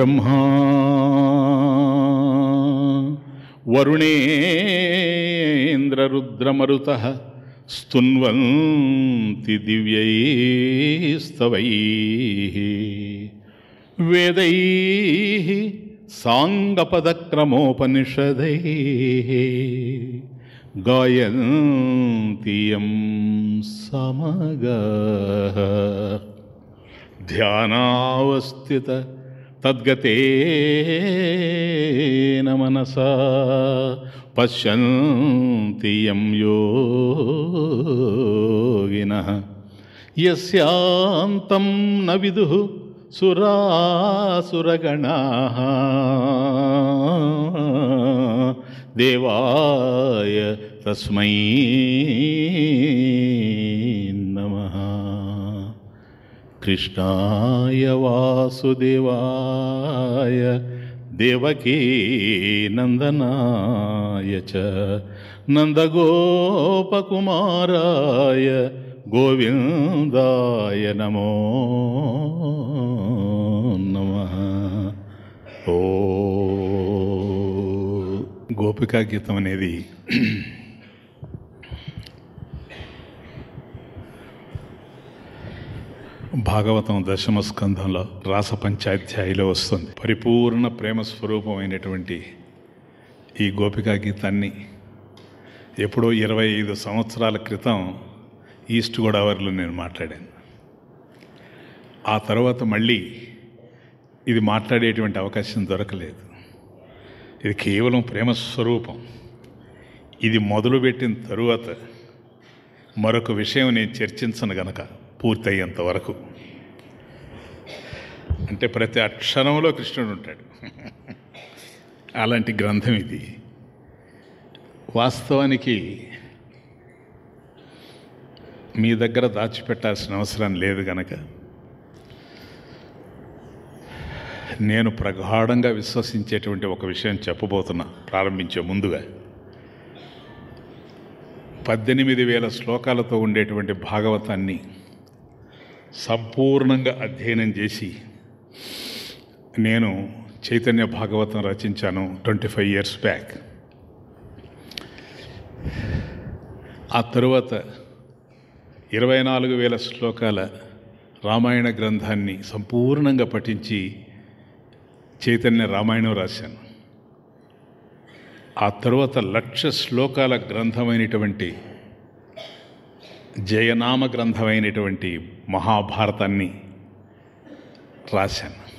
ब्रह्मा। वरुणेन्द्ररुद्रमरुतः स्तुन्वन्ति दिव्यैस्तवैः। वेदैः साङ्गपदक्रमोपनिषदैः गायन्ति यं समगः। समग्यानावस्थित తద్గతేన మనసా పశ్యంతి యం యోగినః. యస్యాంతం న విదు సురాసురగణాః. దేవాయ తస్మై కృష్ణాయ వాసుదేవాయ దేవకీ నందనాయ చ నందగోపకుమారాయ గోవిందాయ నమో నమ. ఓ గోపికా గీతం అనేది భాగవతం దశమ స్కంధంలో రాస పంచాధ్యాయిలో వస్తుంది. పరిపూర్ణ ప్రేమ స్వరూపమైనటువంటి ఈ గోపికా గీతాన్ని ఎప్పుడో ఇరవై ఐదు సంవత్సరాల క్రితం ఈస్ట్ గోదావరిలో నేను మాట్లాడాను. ఆ తర్వాత మళ్ళీ ఇది మాట్లాడేటువంటి అవకాశం దొరకలేదు. ఇది కేవలం ప్రేమ స్వరూపం. ఇది మొదలుపెట్టిన తరువాత మరొక విషయం నేను చర్చించను గనక పూర్తయ్యేంత వరకు. అంటే ప్రతి అక్షరంలో కృష్ణుడు ఉంటాడు. అలాంటి గ్రంథం ఇది. వాస్తవానికి మీ దగ్గర దాచిపెట్టాల్సిన అవసరం లేదు గనక. నేను ప్రగాఢంగా విశ్వసించేటువంటి ఒక విషయం చెప్పబోతున్నా ప్రారంభించే ముందుగా. పద్దెనిమిది వేల శ్లోకాలతో ఉండేటువంటి భాగవతాన్ని సంపూర్ణంగా అధ్యయనం చేసి నేను చైతన్య భాగవతం రచించాను ట్వంటీ ఫైవ్ ఇయర్స్ బ్యాక్ ఆ తరువాత ఇరవై నాలుగు వేల శ్లోకాల రామాయణ గ్రంథాన్ని సంపూర్ణంగా పఠించి చైతన్య రామాయణం రాశాను. ఆ తరువాత లక్ష శ్లోకాల గ్రంథమైనటువంటి జయనామ గ్రంథమైనటువంటి మహాభారతాన్ని రాశాను.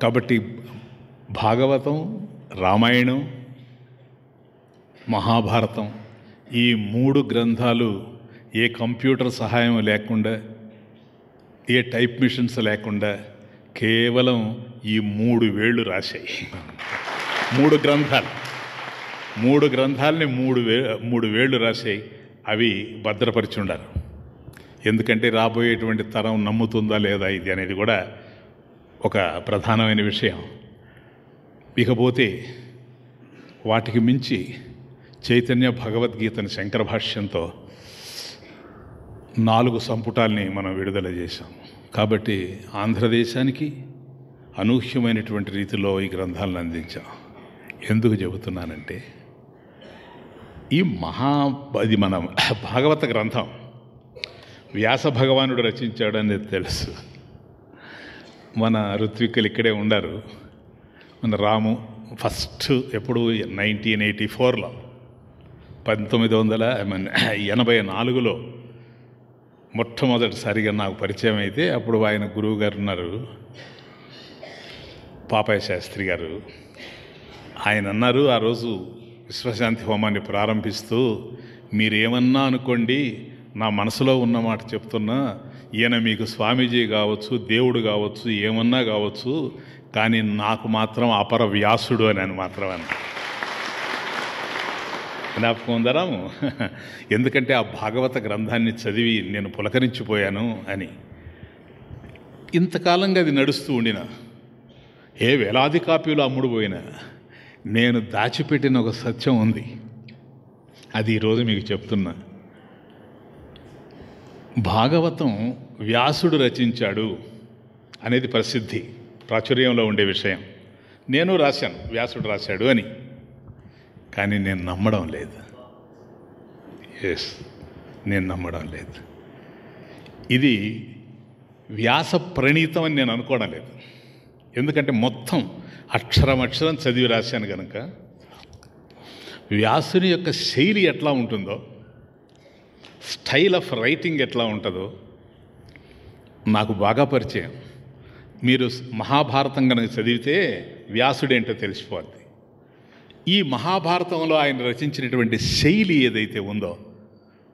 కాబట్టి భాగవతం రామాయణం మహాభారతం ఈ మూడు గ్రంథాలు ఏ కంప్యూటర్ సహాయం లేకుండా ఏ టైప్ మిషన్స్ లేకుండా కేవలం ఈ మూడు వేళ్ళు రాశాయి. మూడు గ్రంథాలు. మూడు గ్రంథాలని మూడు వే మూడు వేళ్ళు రాశాయి. అవి భద్రపరిచి ఉండాలి. ఎందుకంటే రాబోయేటువంటి తరం నమ్ముతుందా లేదా ఇది అనేది కూడా ఒక ప్రధానమైన విషయం. ఇకపోతే వాటికి మించి చైతన్య భగవద్గీతని శంకర భాష్యంతో నాలుగు సంపుటాల్ని మనం విడుదల చేశాం. కాబట్టి ఆంధ్రదేశానికి అనూహ్యమైనటువంటి రీతిలో ఈ గ్రంథాలను అందించాం. ఎందుకు చెబుతున్నానంటే ఈ మహా అది మన భాగవత గ్రంథం. వ్యాస భగవానుడు రచించాడు అనేది తెలుసు. మన ఋత్వికులు ఇక్కడే ఉండరు. మన రాము ఫస్ట్ ఎప్పుడు నైన్టీన్ ఎయిటీ ఫోర్లో పంతొమ్మిది వందల ఎనభై నాలుగులో మొట్టమొదటిసారిగా నాకు పరిచయం అయితే అప్పుడు ఆయన గురువు గారు ఉన్నారు. పాపాయ శాస్త్రి గారు. ఆయన అన్నారు ఆ రోజు విశ్వశాంతి హోమాన్ని ప్రారంభిస్తూ మీరేమన్నా అనుకోండి నా మనసులో ఉన్న మాట చెప్తున్నా ఈయన మీకు స్వామీజీ కావచ్చు దేవుడు కావచ్చు ఏమన్నా కావచ్చు కానీ నాకు మాత్రం అపర వ్యాసుడు అని అని మాత్రం జ్ఞాపకం ఉందరాము ఎందుకంటే ఆ భాగవత గ్రంథాన్ని చదివి నేను పులకరించిపోయాను అని. ఇంతకాలంగా అది నడుస్తూ ఉండిన ఏ వేలాది కాపీలు అమ్ముడుపోయినా నేను దాచిపెట్టిన ఒక సత్యం ఉంది. అది ఈరోజు మీకు చెప్తున్నా. భాగవతం వ్యాసుడు రచించాడు అనేది ప్రసిద్ధి ప్రాచుర్యంలో ఉండే విషయం. నేను రాశాను వ్యాసుడు రాశాడు అని. కానీ నేను నమ్మడం లేదు. ఎస్ నేను నమ్మడం లేదు. ఇది వ్యాస ప్రణీతం అని నేను అనుకోవడం లేదు. ఎందుకంటే మొత్తం అక్షరం అక్షరం చదివి రాశాను కనుక వ్యాసుని యొక్క శైలి ఎట్లా ఉంటుందో స్టైల్ ఆఫ్ రైటింగ్ ఎట్లా ఉంటుందో నాకు బాగా పరిచయం. మీరు మహాభారతం కనుక చదివితే వ్యాసుడేంటో తెలిసిపోద్ది. ఈ మహాభారతంలో ఆయన రచించినటువంటి శైలి ఏదైతే ఉందో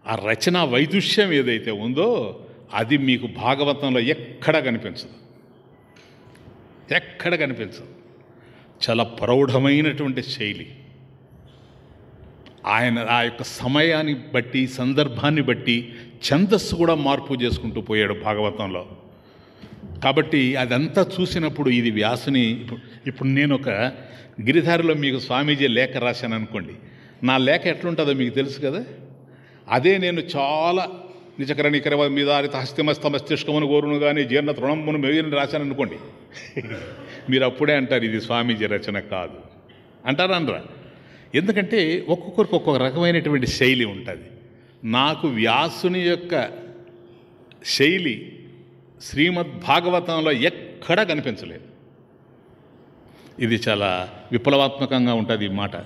ఆ రచన వైదుష్యం ఏదైతే ఉందో అది మీకు భాగవతంలో ఎక్కడ కనిపించదు. ఎక్కడ కనిపించదు. చాలా ప్రౌఢమైనటువంటి శైలి. ఆయన ఆ యొక్క సమయాన్ని బట్టి సందర్భాన్ని బట్టి ఛందస్సు కూడా మార్పు చేసుకుంటూ పోయాడు భాగవతంలో. కాబట్టి అదంతా చూసినప్పుడు ఇది వ్యాసుని ఇప్పుడు- నేను ఒక గిరిధారిలో మీకు స్వామీజీ లేఖ రాశాను అనుకోండి. నా లేఖ ఎట్లుంటుందో మీకు తెలుసు కదా? అదే నేను చాలా నిజకర నికర మీద హస్తిమస్తమస్తిష్కమును గోరును కానీ జీర్ణ తృణమును మెగిని రాశాను అనుకోండి. మీరు అప్పుడే అంటారు ఇది స్వామీజీ రచన కాదు. అంటారనరా ఎందుకంటే ఒక్కొక్కరికి ఒక్కొక్క రకమైనటువంటి శైలి ఉంటుంది. నాకు వ్యాసుని యొక్క శైలి శ్రీమద్ భాగవతంలో ఎక్కడా కనిపించలేదు. ఇది చాలా విప్లవాత్మకంగా ఉంటుంది ఈ మాట.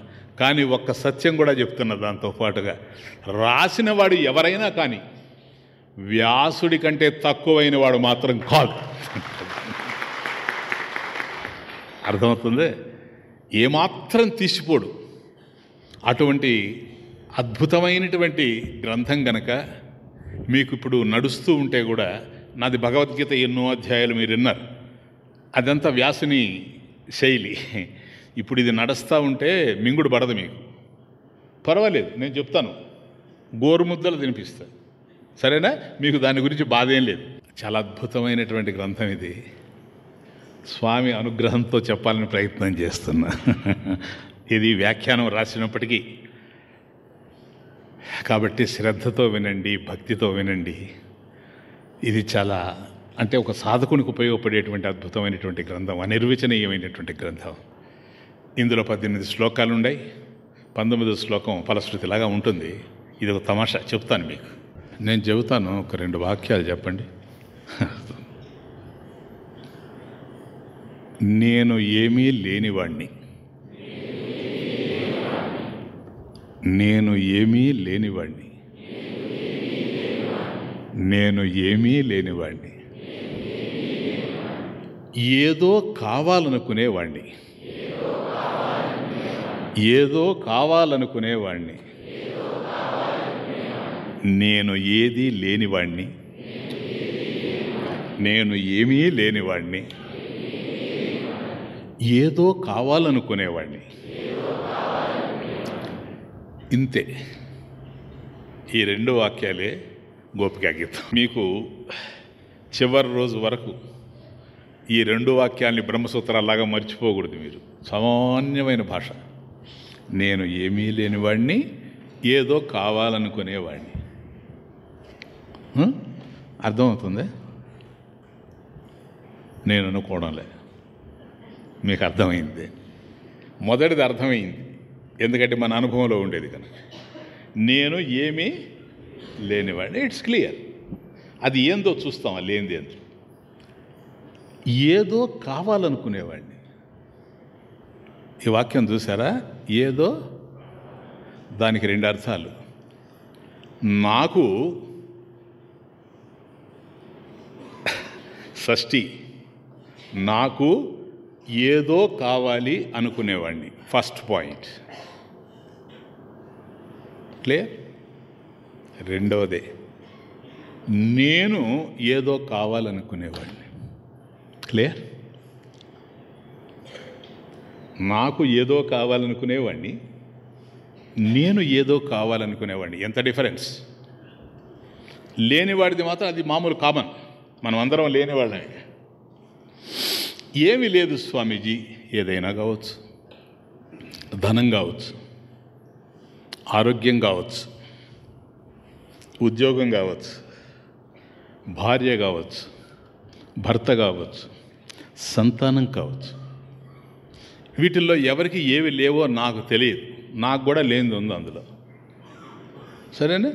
కానీ ఒక్క సత్యం కూడా చెప్తున్నా దాంతో పాటుగా. రాసిన వాడు ఎవరైనా కానీ వ్యాసుడి కంటే తక్కువైన వాడు మాత్రం కాదు. అర్థమవుతుంది? ఏమాత్రం తీసిపోడు. అటువంటి అద్భుతమైనటువంటి గ్రంథం గనక మీకు ఇప్పుడు నడుస్తూ ఉంటే కూడా నాది భగవద్గీత ఎన్నో అధ్యాయాలు మీరు విన్నారు. అదంతా వ్యాసుని శైలి. ఇప్పుడు ఇది నడుస్తూ ఉంటే మింగుడు పడదు మీకు. పర్వాలేదు నేను చెప్తాను. గోరుముద్దలు తినిపిస్తా సరేనా? మీకు దాని గురించి బాధ ఏం లేదు. చాలా అద్భుతమైనటువంటి గ్రంథం ఇది. స్వామి అనుగ్రహంతో చెప్పాలని ప్రయత్నం చేస్తున్నా. ఇది వ్యాఖ్యానం రాసినప్పటికీ కాబట్టి శ్రద్ధతో వినండి భక్తితో వినండి. ఇది చాలా అంటే ఒక సాధకునికి ఉపయోగపడేటువంటి అద్భుతమైనటువంటి గ్రంథం అనిర్వచనీయమైనటువంటి గ్రంథం. ఇందులో పద్దెనిమిది శ్లోకాలు ఉన్నాయి పంతొమ్మిదో శ్లోకం ఫలశ్రుతిలాగా ఉంటుంది. ఇది ఒక తమాషా. చెప్తాను మీకు. నేను చెబుతాను ఒక రెండు వాక్యాలు చెప్పండి. నేను ఏమీ లేనివాణ్ణి. నేను ఏమీ లేనివాణ్ణి. నేను ఏమీ లేనివాణ్ణి. ఏదో కావాలనుకునేవాణ్ణి. ఏదో కావాలనుకునేవాణ్ణి. నేను ఏది లేనివాణ్ణి. నేను ఏమీ లేనివాణ్ణి. ఏదో కావాలనుకునేవాణ్ణి. ఇంతే. ఈ రెండు వాక్యాలే గోపికా గీతం మీకు చివరి రోజు వరకు ఈ రెండు వాక్యాల్ని బ్రహ్మసూత్రాలాగా మర్చిపోకూడదు మీరు. సామాన్యమైన భాష. నేను ఏమీ లేనివాడిని ఏదో కావాలనుకునేవాడిని అర్థమవుతుంది? నేను అనుకోవడంలే మీకు అర్థమైంది. మొదటిది అర్థమైంది. ఎందుకంటే మన అనుభవంలో ఉండేది కనుక. నేను ఏమీ లేనివాడిని. ఇట్స్ క్లియర్ అది ఏందో చూస్తాం లేనిది ఏందో ఏదో కావాలనుకునేవాడిని. ఈ వాక్యం చూసారా ఏదో దానికి రెండు అర్థాలు. నాకు షష్ఠి నాకు ఏదో కావాలి అనుకునేవాడిని ఫస్ట్ పాయింట్ క్లియర్ రెండవదే. నేను ఏదో కావాలనుకునేవాడిని క్లియర్ నాకు ఏదో కావాలనుకునేవాడిని నేను ఏదో కావాలనుకునేవాడిని ఎంత డిఫరెన్స్ లేనివాడిది మాత్రం అది మామూలు కామన్ మనం అందరం లేనివాళ్ళమే. ఏమీ లేదు స్వామీజీ. ఏదైనా కావచ్చు. ధనం కావచ్చు. ఆరోగ్యం కావచ్చు. ఉద్యోగం కావచ్చు. భార్య కావచ్చు. భర్త కావచ్చు. సంతానం కావచ్చు. వీటిల్లో ఎవరికి ఏవి లేవో నాకు తెలియదు. నాకు కూడా లేనిది ఉంది అందులో. సరేనా?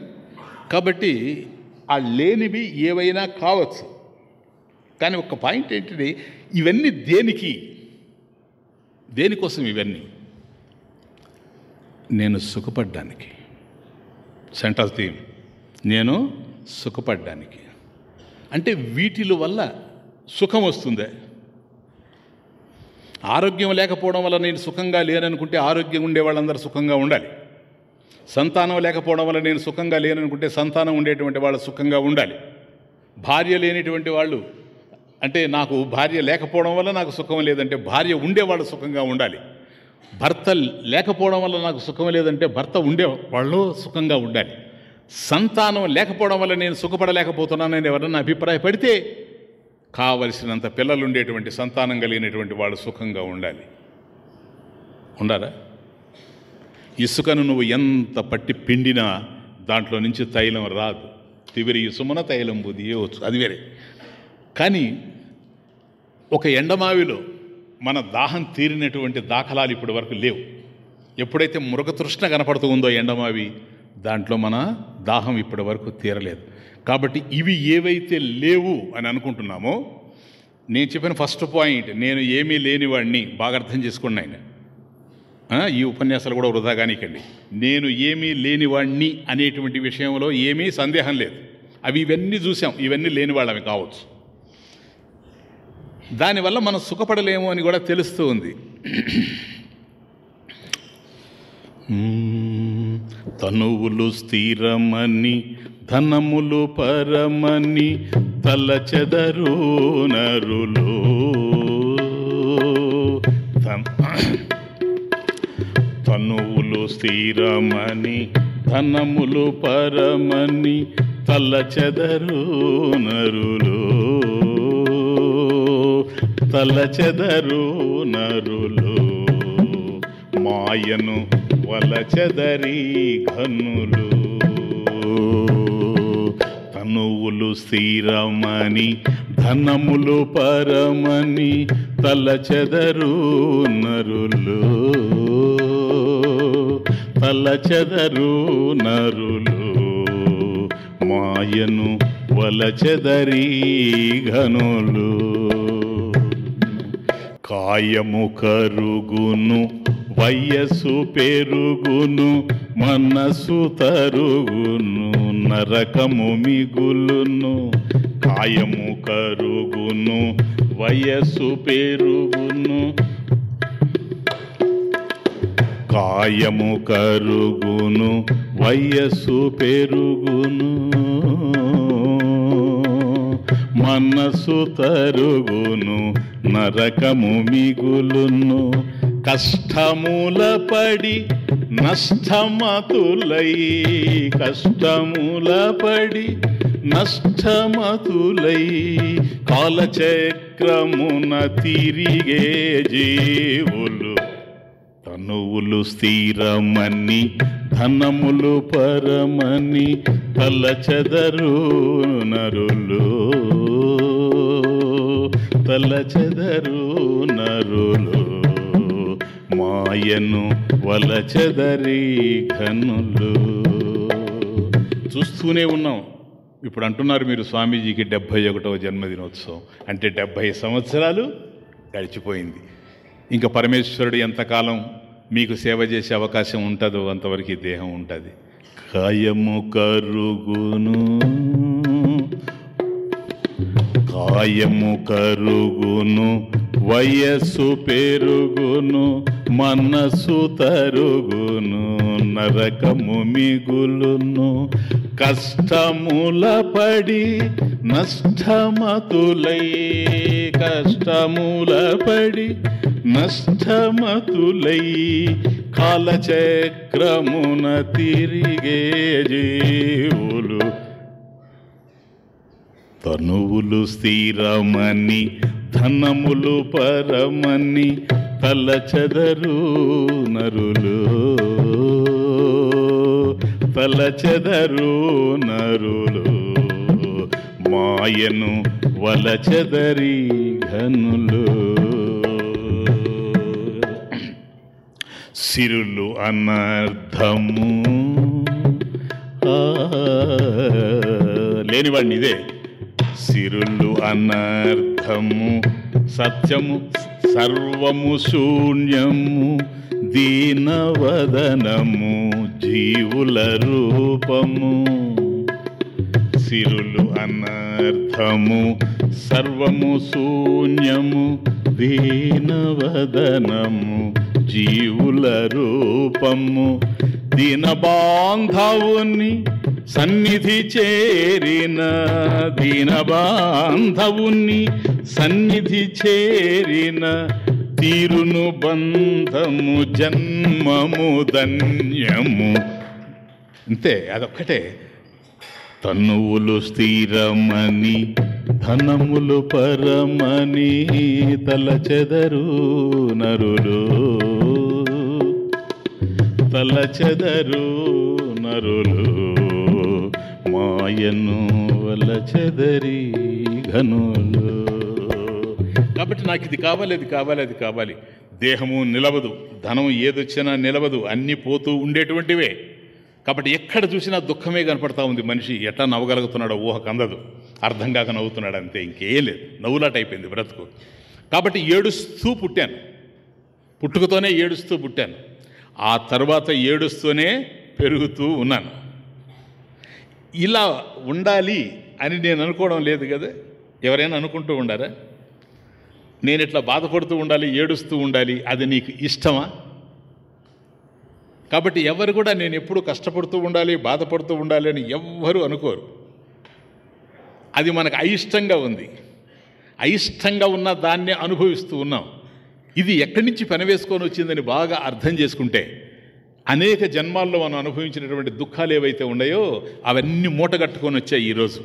కాబట్టి ఆ లేనివి ఏవైనా కావచ్చు. కానీ ఒక పాయింట్ ఏంటంటే ఇవన్నీ దేనికి? దేనికోసం ఇవన్నీ? నేను సుఖపడ్డానికి. Central theme. నేను సుఖపడ్డానికి. అంటే వీటిల వల్ల సుఖం వస్తుందే. ఆరోగ్యం లేకపోవడం వల్ల నేను సుఖంగా లేననుకుంటే ఆరోగ్యం ఉండే వాళ్ళందరూ సుఖంగా ఉండాలి. సంతానం లేకపోవడం వల్ల నేను సుఖంగా లేననుకుంటే సంతానం ఉండేటువంటి వాళ్ళు సుఖంగా ఉండాలి. భార్య లేనిటువంటి వాళ్ళు అంటే నాకు భార్య లేకపోవడం వల్ల నాకు సుఖం లేదంటే భార్య ఉండేవాళ్ళు సుఖంగా ఉండాలి. భర్త లేకపోవడం వల్ల నాకు సుఖం లేదంటే భర్త ఉండే వాళ్ళు సుఖంగా ఉండాలి. సంతానం లేకపోవడం వల్ల నేను సుఖపడలేకపోతున్నానని ఎవరన్నా అభిప్రాయపడితే కావలసినంత పిల్లలు ఉండేటువంటి సంతానం కలిగినటువంటి వాళ్ళు సుఖంగా ఉండాలి. ఉండాలా? ఇసుకను నువ్వు ఎంత పట్టి పిండినా దాంట్లో నుంచి తైలం రాదు. తివిరి ఇసుమున తైలం బుదియవచ్చు. అది వేరే. కానీ ఒక ఎండమావిలో మన దాహం తీరినటువంటి దాఖలాలు ఇప్పటి వరకు లేవు. ఎప్పుడైతే మృగతృష్ణ కనపడుతూ ఉందో ఎండమావి దాంట్లో మన దాహం ఇప్పటి వరకు తీరలేదు. కాబట్టి ఇవి ఏవైతే లేవు అని అనుకుంటున్నామో నేను చెప్పిన ఫస్ట్ పాయింట్ నేను ఏమీ లేనివాడిని బాగా అర్థం చేసుకోండి ఆయన ఈ ఉపన్యాసాలు కూడా వృధా కానికండి. నేను ఏమీ లేనివాడిని అనేటువంటి విషయంలో ఏమీ సందేహం లేదు. అవి ఇవన్నీ చూసాం. ఇవన్నీ లేని వాళ్ళవి కావచ్చు. దానివల్ల మనం సుఖపడలేము అని కూడా తెలుస్తూ ఉంది. తనువులు స్థిరమని ధనములు పరమని తలచెదరు నరులు. తనువులు స్థిరమని ధనములు పరమని తలచెదరు నరులు. తలచెదరు నరులు. మాయను వలచెదరి ఘనులు. తనువులు స్థిరమని ధనములు పరమని తలచెదరు నరులు. తలచెదరు నరులు. మాయను వలచెదరి ఘనులు. కాయము కరుగును వయస్సు పెరుగును మనసు తరుగును నరకము మిగులును. కాయము కరుగును వయస్సు పెరుగును కాయము కరుగును వయస్సు పెరుగును. మనసు తరుగును నరకము మిగులును కష్టముల పడి నష్టమతులై కష్టముల పడి నష్టమతులై కాలచక్రమున తిరిగే జీవులు. తనువులు స్థిరమని ధనములు పరమని తలచెదరు నరులు. తలచెదరు నరులు మాయను వలచెదరి ఘనులు చూస్తూనే ఉన్నాం. ఇప్పుడు అంటున్నారు మీరు స్వామీజీకి డెబ్భై ఒకటవ జన్మదినోత్సవం. అంటే డెబ్భై సంవత్సరాలు గడిచిపోయింది. ఇంకా పరమేశ్వరుడు ఎంతకాలం మీకు సేవ చేసే అవకాశం ఉంటుందో అంతవరకు దేహం ఉంటుంది. కాయము కరుగును కాయము కరుగును వయస్సు పెరుగును మనసు తరుగును నరకము మిగులును. కష్టముల పడి నష్టమతులై కష్టముల పడి నష్టమతులై కాలచక్రమున తిరిగే జీవులు. తనువులు స్థిరమని ధనములు పరమని తలచెదరు నరులు. తలచెదరు నరులు. మాయను వలచెదరి ఘనులు. సిరులు అనర్థము. లేనివాడిని ఇదే. సిరులు అనర్థము సత్యము సర్వము శూన్యము దీనవదనము జీవుల రూపము. సిరులు అనర్థము సర్వము శూన్యము దీనవదనము జీవుల రూపము దీనబాంధవుని సన్నిధి చేరిన దీనబాంధవుని సన్నిధి చేరిన తీరును బంధము జన్మము ధన్యము. అంతే అదొక్కటే. తనువులు స్థిరమని ధనములు పరమని తలచెదరు నరులు. తలచెదరు నరులు మాయను వలచెదరి ఘనులు. కాబట్టి నాకు ఇది కావాలి అది కావాలి అది కావాలి. దేహము నిలవదు ధనం ఏదొచ్చినా నిలవదు అన్నీ పోతూ ఉండేటువంటివే. కాబట్టి ఎక్కడ చూసినా దుఃఖమే కనపడతా ఉంది మనిషి. ఎట్లా నవ్వగలుగుతున్నాడో ఊహ అందదు అర్థం కాక నవ్వుతున్నాడు అంతే ఇంకేం లేదు. నవ్వులాట అయిపోయింది బ్రతుకు. కాబట్టి ఏడుస్తూ పుట్టాను. పుట్టుకతోనే ఏడుస్తూ పుట్టాను. ఆ తర్వాత ఏడుస్తూనే పెరుగుతూ ఉన్నాను. ఇలా ఉండాలి అని నేను అనుకోవడం లేదు కదా? ఎవరైనా అనుకుంటూ ఉండారా? నేను ఇట్లా బాధపడుతూ ఉండాలి ఏడుస్తూ ఉండాలి అది నీకు ఇష్టమా? కాబట్టి ఎవరు కూడా నేను ఎప్పుడు కష్టపడుతూ ఉండాలి బాధపడుతూ ఉండాలి అని ఎవ్వరూ అనుకోరు. అది మనకు అయిష్టంగా ఉంది. అయిష్టంగా ఉన్న దాన్నే అనుభవిస్తూ ఉన్నాం. ఇది ఎక్కడి నుంచి పెనవేసుకొని వచ్చిందని బాగా అర్థం చేసుకుంటే అనేక జన్మాల్లో మనం అనుభవించినటువంటి దుఃఖాలు ఏవైతే ఉన్నాయో అవన్నీ మూటగట్టుకొని వచ్చాయి ఈరోజు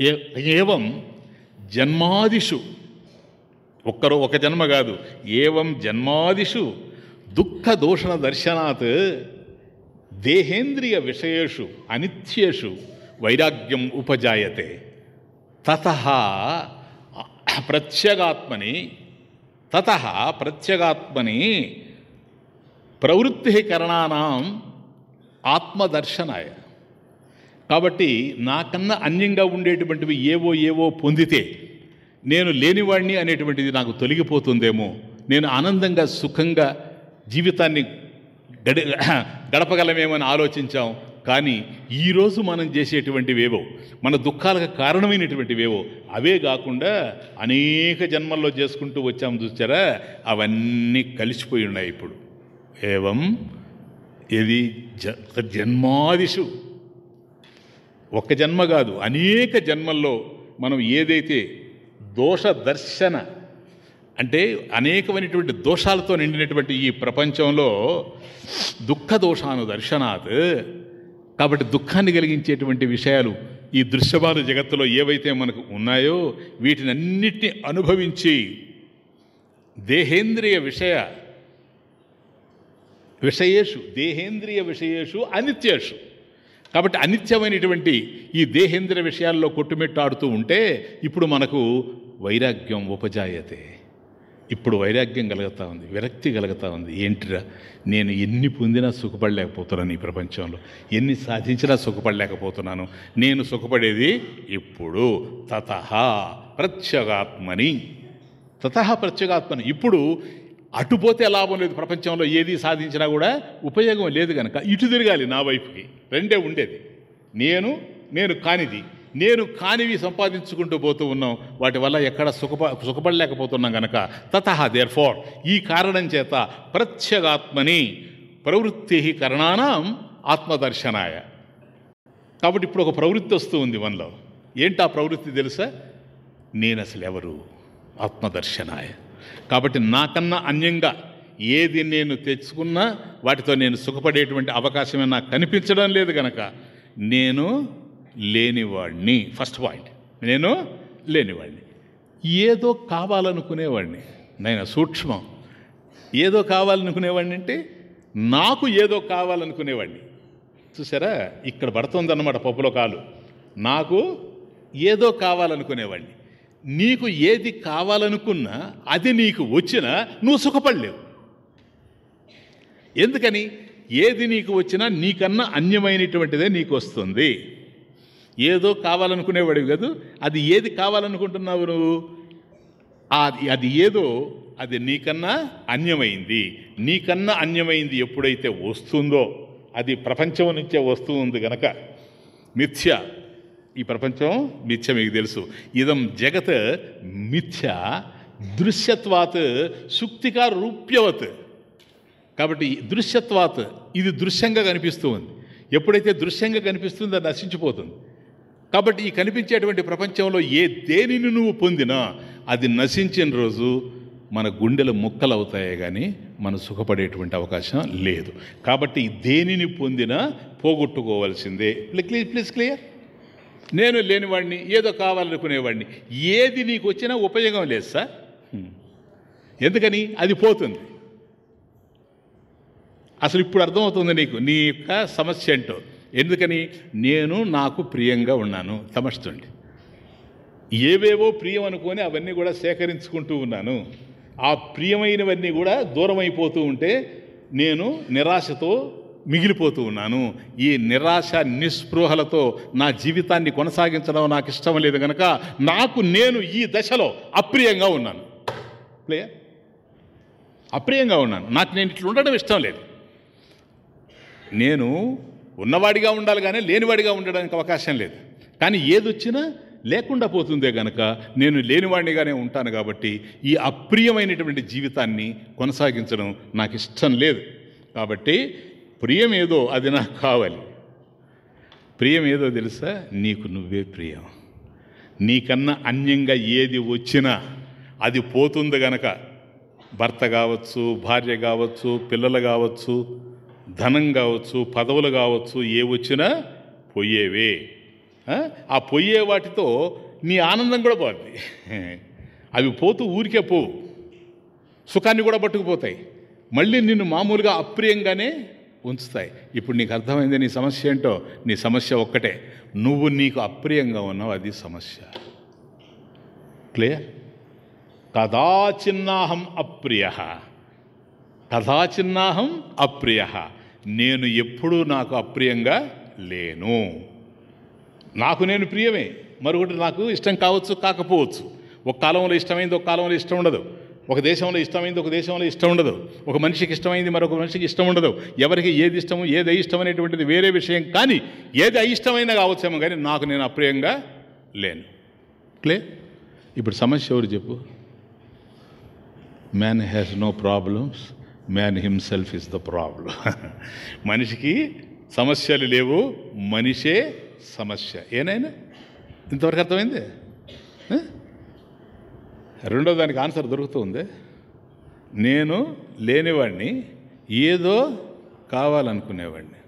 ఏ ఏవం జన్మాదిషు. ఒక్కరు ఒక జన్మ కాదు. ఏవం జన్మాదిషు. దుఃఖ దోషణ దర్శనాత్ దేహేంద్రియ విషయేషు అనిత్యేషు వైరాగ్యం ఉపజాయతే. తత ప్రత్యేగాత్మని తత ప్రత్యగాత్మని ప్రవృత్తి కరణానాం ఆత్మదర్శనాయ. కాబట్టి నాకన్నా అన్యంగా ఉండేటువంటివి ఏవో ఏవో పొందితే నేను లేనివాడిని అనేటువంటిది నాకు తొలగిపోతుందేమో నేను ఆనందంగా సుఖంగా జీవితాన్ని గడి గడపగలమేమని ఆలోచించాం కానీ ఈరోజు మనం చేసేటువంటివేవో మన దుఃఖాలకు కారణమైనటువంటివేవో అవే కాకుండా అనేక జన్మల్లో చేసుకుంటూ వచ్చాము చూసారా అవన్నీ కలిసిపోయి ఉన్నాయి ఇప్పుడు. ఏవం? ఇది జ జన్మాదిషు ఒక జన్మ కాదు అనేక జన్మల్లో మనం ఏదైతే దోష దర్శన అంటే అనేకమైనటువంటి దోషాలతో నిండినటువంటి ఈ ప్రపంచంలో దుఃఖ దోషాను దర్శనాత్ కాబట్టి దుఃఖాన్ని కలిగించేటువంటి విషయాలు ఈ దృశ్యమాన జగత్తులో ఏవైతే మనకు ఉన్నాయో వీటిని అన్నిటినీ అనుభవించి దేహేంద్రియ విషయ విషయేషు దేహేంద్రియ విషయేషు అనిత్యేషు. కాబట్టి అనిత్యమైనటువంటి ఈ దేహేంద్రియ విషయాల్లో కొట్టుమిట్టాడుతూ ఉంటే ఇప్పుడు మనకు వైరాగ్యం ఉపజాయతే. ఇప్పుడు వైరాగ్యం కలుగుతూ ఉంది విరక్తి కలుగుతూ ఉంది. ఏంటిరా? నేను ఎన్ని పొందినా సుఖపడలేకపోతున్నాను ఈ ప్రపంచంలో. ఎన్ని సాధించినా సుఖపడలేకపోతున్నాను. నేను సుఖపడేది ఇప్పుడు తత ప్రత్యగాత్మని. తత ప్రత్యేగాత్మని. ఇప్పుడు అటుపోతే లాభం లేదు ప్రపంచంలో ఏది సాధించినా కూడా ఉపయోగం లేదు కనుక ఇటు తిరగాలి నా వైపుకి. రెండే ఉండేది. నేను నేను కానిది. నేను కానివి సంపాదించుకుంటూ పోతూ ఉన్నాం. వాటి వల్ల ఎక్కడ సుఖప సుఖపడలేకపోతున్నాం కనుక తత దేర్ ఫోర్ ఈ కారణం చేత ప్రత్యేగాత్మని ప్రవృత్తి కరణానం ఆత్మదర్శనాయ. కాబట్టి ఇప్పుడు ఒక ప్రవృత్తి వస్తూ ఉంది మనలో. ఏంటి ఆ ప్రవృత్తి తెలుసా? నేను అసలు ఎవరు ఆత్మదర్శనాయ. కాబట్టి నాకన్నా అన్యంగా ఏది నేను తెచ్చుకున్నా వాటితో నేను సుఖపడేటువంటి అవకాశమే నాకు కనిపించడం లేదు కనుక నేను లేనివాడిని ఫస్ట్ పాయింట్ నేను లేనివాడిని ఏదో కావాలనుకునేవాడిని నేను సూక్ష్మం. ఏదో కావాలనుకునేవాడిని అంటే నాకు ఏదో కావాలనుకునేవాడిని చూసారా? ఇక్కడ పడుతుందన్నమాట పప్పులో కాలు. నాకు ఏదో కావాలనుకునేవాడిని నీకు ఏది కావాలనుకున్నా అది నీకు వచ్చినా నువ్వు సుఖపడలేవు. ఎందుకని? ఏది నీకు వచ్చినా నీకన్నా అన్యమైనటువంటిదే నీకు వస్తుంది ఏదో కావాలనుకునేవాడివి కాదు. అది ఏది కావాలనుకుంటున్నావు నువ్వు? అది ఏదో అది నీకన్నా అన్యమైంది. నీకన్నా అన్యమైంది ఎప్పుడైతే వస్తుందో అది ప్రపంచం నుంచే వస్తూ ఉంది గనక మిథ్య. ఈ ప్రపంచం మిథ్య మీకు తెలుసు. ఇదం జగత్ మిథ్య దృశ్యత్వాత్ సుక్తికా రూప్యవత్. కాబట్టి దృశ్యత్వాత్ ఇది దృశ్యంగా కనిపిస్తూ ఉంది. ఎప్పుడైతే దృశ్యంగా కనిపిస్తుందో అది నశించిపోతుంది. కాబట్టి ఈ కనిపించేటువంటి ప్రపంచంలో ఏ దేనిని నువ్వు పొందినా అది నశించిన రోజు మన గుండెలు ముక్కలు అవుతాయే కానీ మనం సుఖపడేటువంటి అవకాశం లేదు. కాబట్టి దేనిని పొందినా పోగొట్టుకోవాల్సిందే. Please please clear. నేను లేనివాడిని ఏదో కావాలనుకునేవాడిని. ఏది నీకు వచ్చినా ఉపయోగం లేదు సార్. ఎందుకని? అది పోతుంది. అసలు ఇప్పుడు అర్థమవుతుంది నీకు. నీ యొక్క సమస్య ఏంటో. ఎందుకని? నేను నాకు ప్రియంగా ఉన్నాను. తమస్తుండి ఏవేవో ప్రియం అనుకొని అవన్నీ కూడా సేకరించుకుంటూ ఉన్నాను. ఆ ప్రియమైనవన్నీ కూడా దూరం అయిపోతూ ఉంటే నేను నిరాశతో మిగిలిపోతూ ఉన్నాను. ఈ నిరాశ నిస్పృహలతో నా జీవితాన్ని కొనసాగించడం నాకు ఇష్టం లేదు కనుక నాకు నేను ఈ దశలో అప్రియంగా ఉన్నాను. ప్లే అప్రియంగా ఉన్నాను. నాకు నేను ఇట్లా ఉండడం ఇష్టం లేదు. నేను ఉన్నవాడిగా ఉండాలి కానీ లేనివాడిగా ఉండడానికి అవకాశం లేదు. కానీ ఏదొచ్చినా లేకుండా పోతుందే గనక నేను లేనివాడినిగానే ఉంటాను కాబట్టి ఈ అప్రియమైనటువంటి జీవితాన్ని కొనసాగించడం నాకు ఇష్టం లేదు. కాబట్టి ప్రియం ఏదో అది నాకు కావాలి. ప్రియం ఏదో తెలుసా? నీకు నువ్వే ప్రియం. నీకన్నా అన్యంగా ఏది వచ్చినా అది పోతుంది గనక. భర్త కావచ్చు భార్య కావచ్చు పిల్లలు కావచ్చు ధనం కావచ్చు పదవులు కావచ్చు ఏ వచ్చినా పోయేవే. ఆ? పొయ్యే పోయే వాటితో నీ ఆనందం కూడా పోద్ది. అవి పోతూ ఊరికే పోవు. సుఖాన్ని కూడా పట్టుకుపోతాయి. మళ్ళీ నిన్ను మామూలుగా అప్రియంగానే ఉంచుతాయి. ఇప్పుడు నీకు అర్థమైంది నీ సమస్య ఏంటో? నీ సమస్య ఒక్కటే. నువ్వు నీకు అప్రియంగా ఉన్నావు అది సమస్య. క్లియర్? కదాచిన్నాహం అప్రియ. కదాచిన్నాహం అప్రియ. నేను ఎప్పుడూ నాకు అప్రియంగా లేను. నాకు నేను ప్రియమే. మరొకటి నాకు ఇష్టం కావచ్చు కాకపోవచ్చు. ఒక కాలంలో ఇష్టమైంది ఒక కాలంలో ఇష్టం ఉండదు. ఒక దేశంలో ఇష్టమైంది ఒక దేశంలో ఇష్టం ఉండదు. ఒక మనిషికి ఇష్టమైంది మరొక మనిషికి ఇష్టం ఉండదు. ఎవరికి ఏది ఇష్టము ఏది అయిష్టం అనేటువంటిది వేరే విషయం. కానీ ఏది అయిష్టమైనా కావచ్చేమో కానీ నాకు నేను అప్రియంగా లేను. క్లే ఇప్పుడు సమస్య ఎవరు చెప్పు? Man has no problems man himself is the problem మనిషికి సమస్యలు లేవు మనిషే సమస్య. ఏనైనా? ఇంతవరకు అర్థమైంది? రెండో దానికి ఆన్సర్ దొరుకుతుంది నేను లేనివాడిని ఏదో కావాలనుకునేవాడిని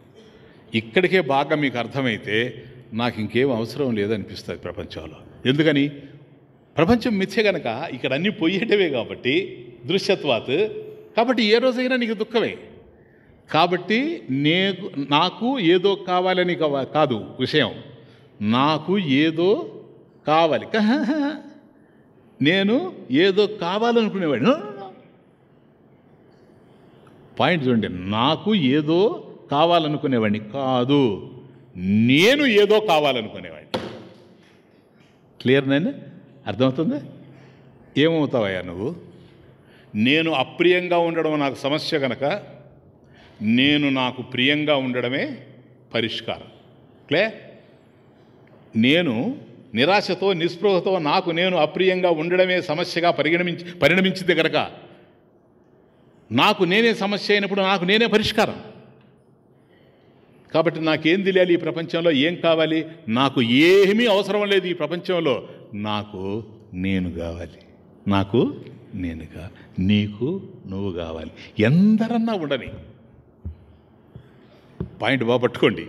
ఇక్కడికే బాగా మీకు అర్థమైతే నాకు ఇంకేం అవసరం లేదనిపిస్తుంది ప్రపంచంలో. ఎందుకని? ప్రపంచం మిథ్య గనక ఇక్కడ అన్నీ పోయేటవే కాబట్టి దృశ్యత్వాత్ కాబట్టి ఏ రోజైనా నీకు దుఃఖమే. కాబట్టి నేను నాకు ఏదో కావాలని కాదు విషయం. నాకు ఏదో కావాలి. నేను ఏదో కావాలనుకునేవాడు పాయింట్ చూడండి. నాకు ఏదో కావాలనుకునేవాడిని కాదు. నేను ఏదో కావాలనుకునేవాడిని. క్లియర్ నేను అర్థమవుతుంది? ఏమవుతావయ్యా నువ్వు? నేను అప్రియంగా ఉండడం నాకు సమస్య కనుక నేను నాకు ప్రియంగా ఉండడమే పరిష్కారం. క్లే నేను నిరాశతో నిస్పృహతో నాకు నేను అప్రియంగా ఉండడమే సమస్యగా పరిగణించి పరిణమించింది కనుక నాకు నేనే సమస్య అయినప్పుడు నాకు నేనే పరిష్కారం. కాబట్టి నాకేం తెలియాలి ఈ ప్రపంచంలో? ఏం కావాలి? నాకు ఏమీ అవసరం లేదు ఈ ప్రపంచంలో. నాకు నేను కావాలి. నాకు నేనుగా నీకు నువ్వు కావాలి. ఎందరన్నా ఉండని. పాయింట్ బాగా పట్టుకోండి.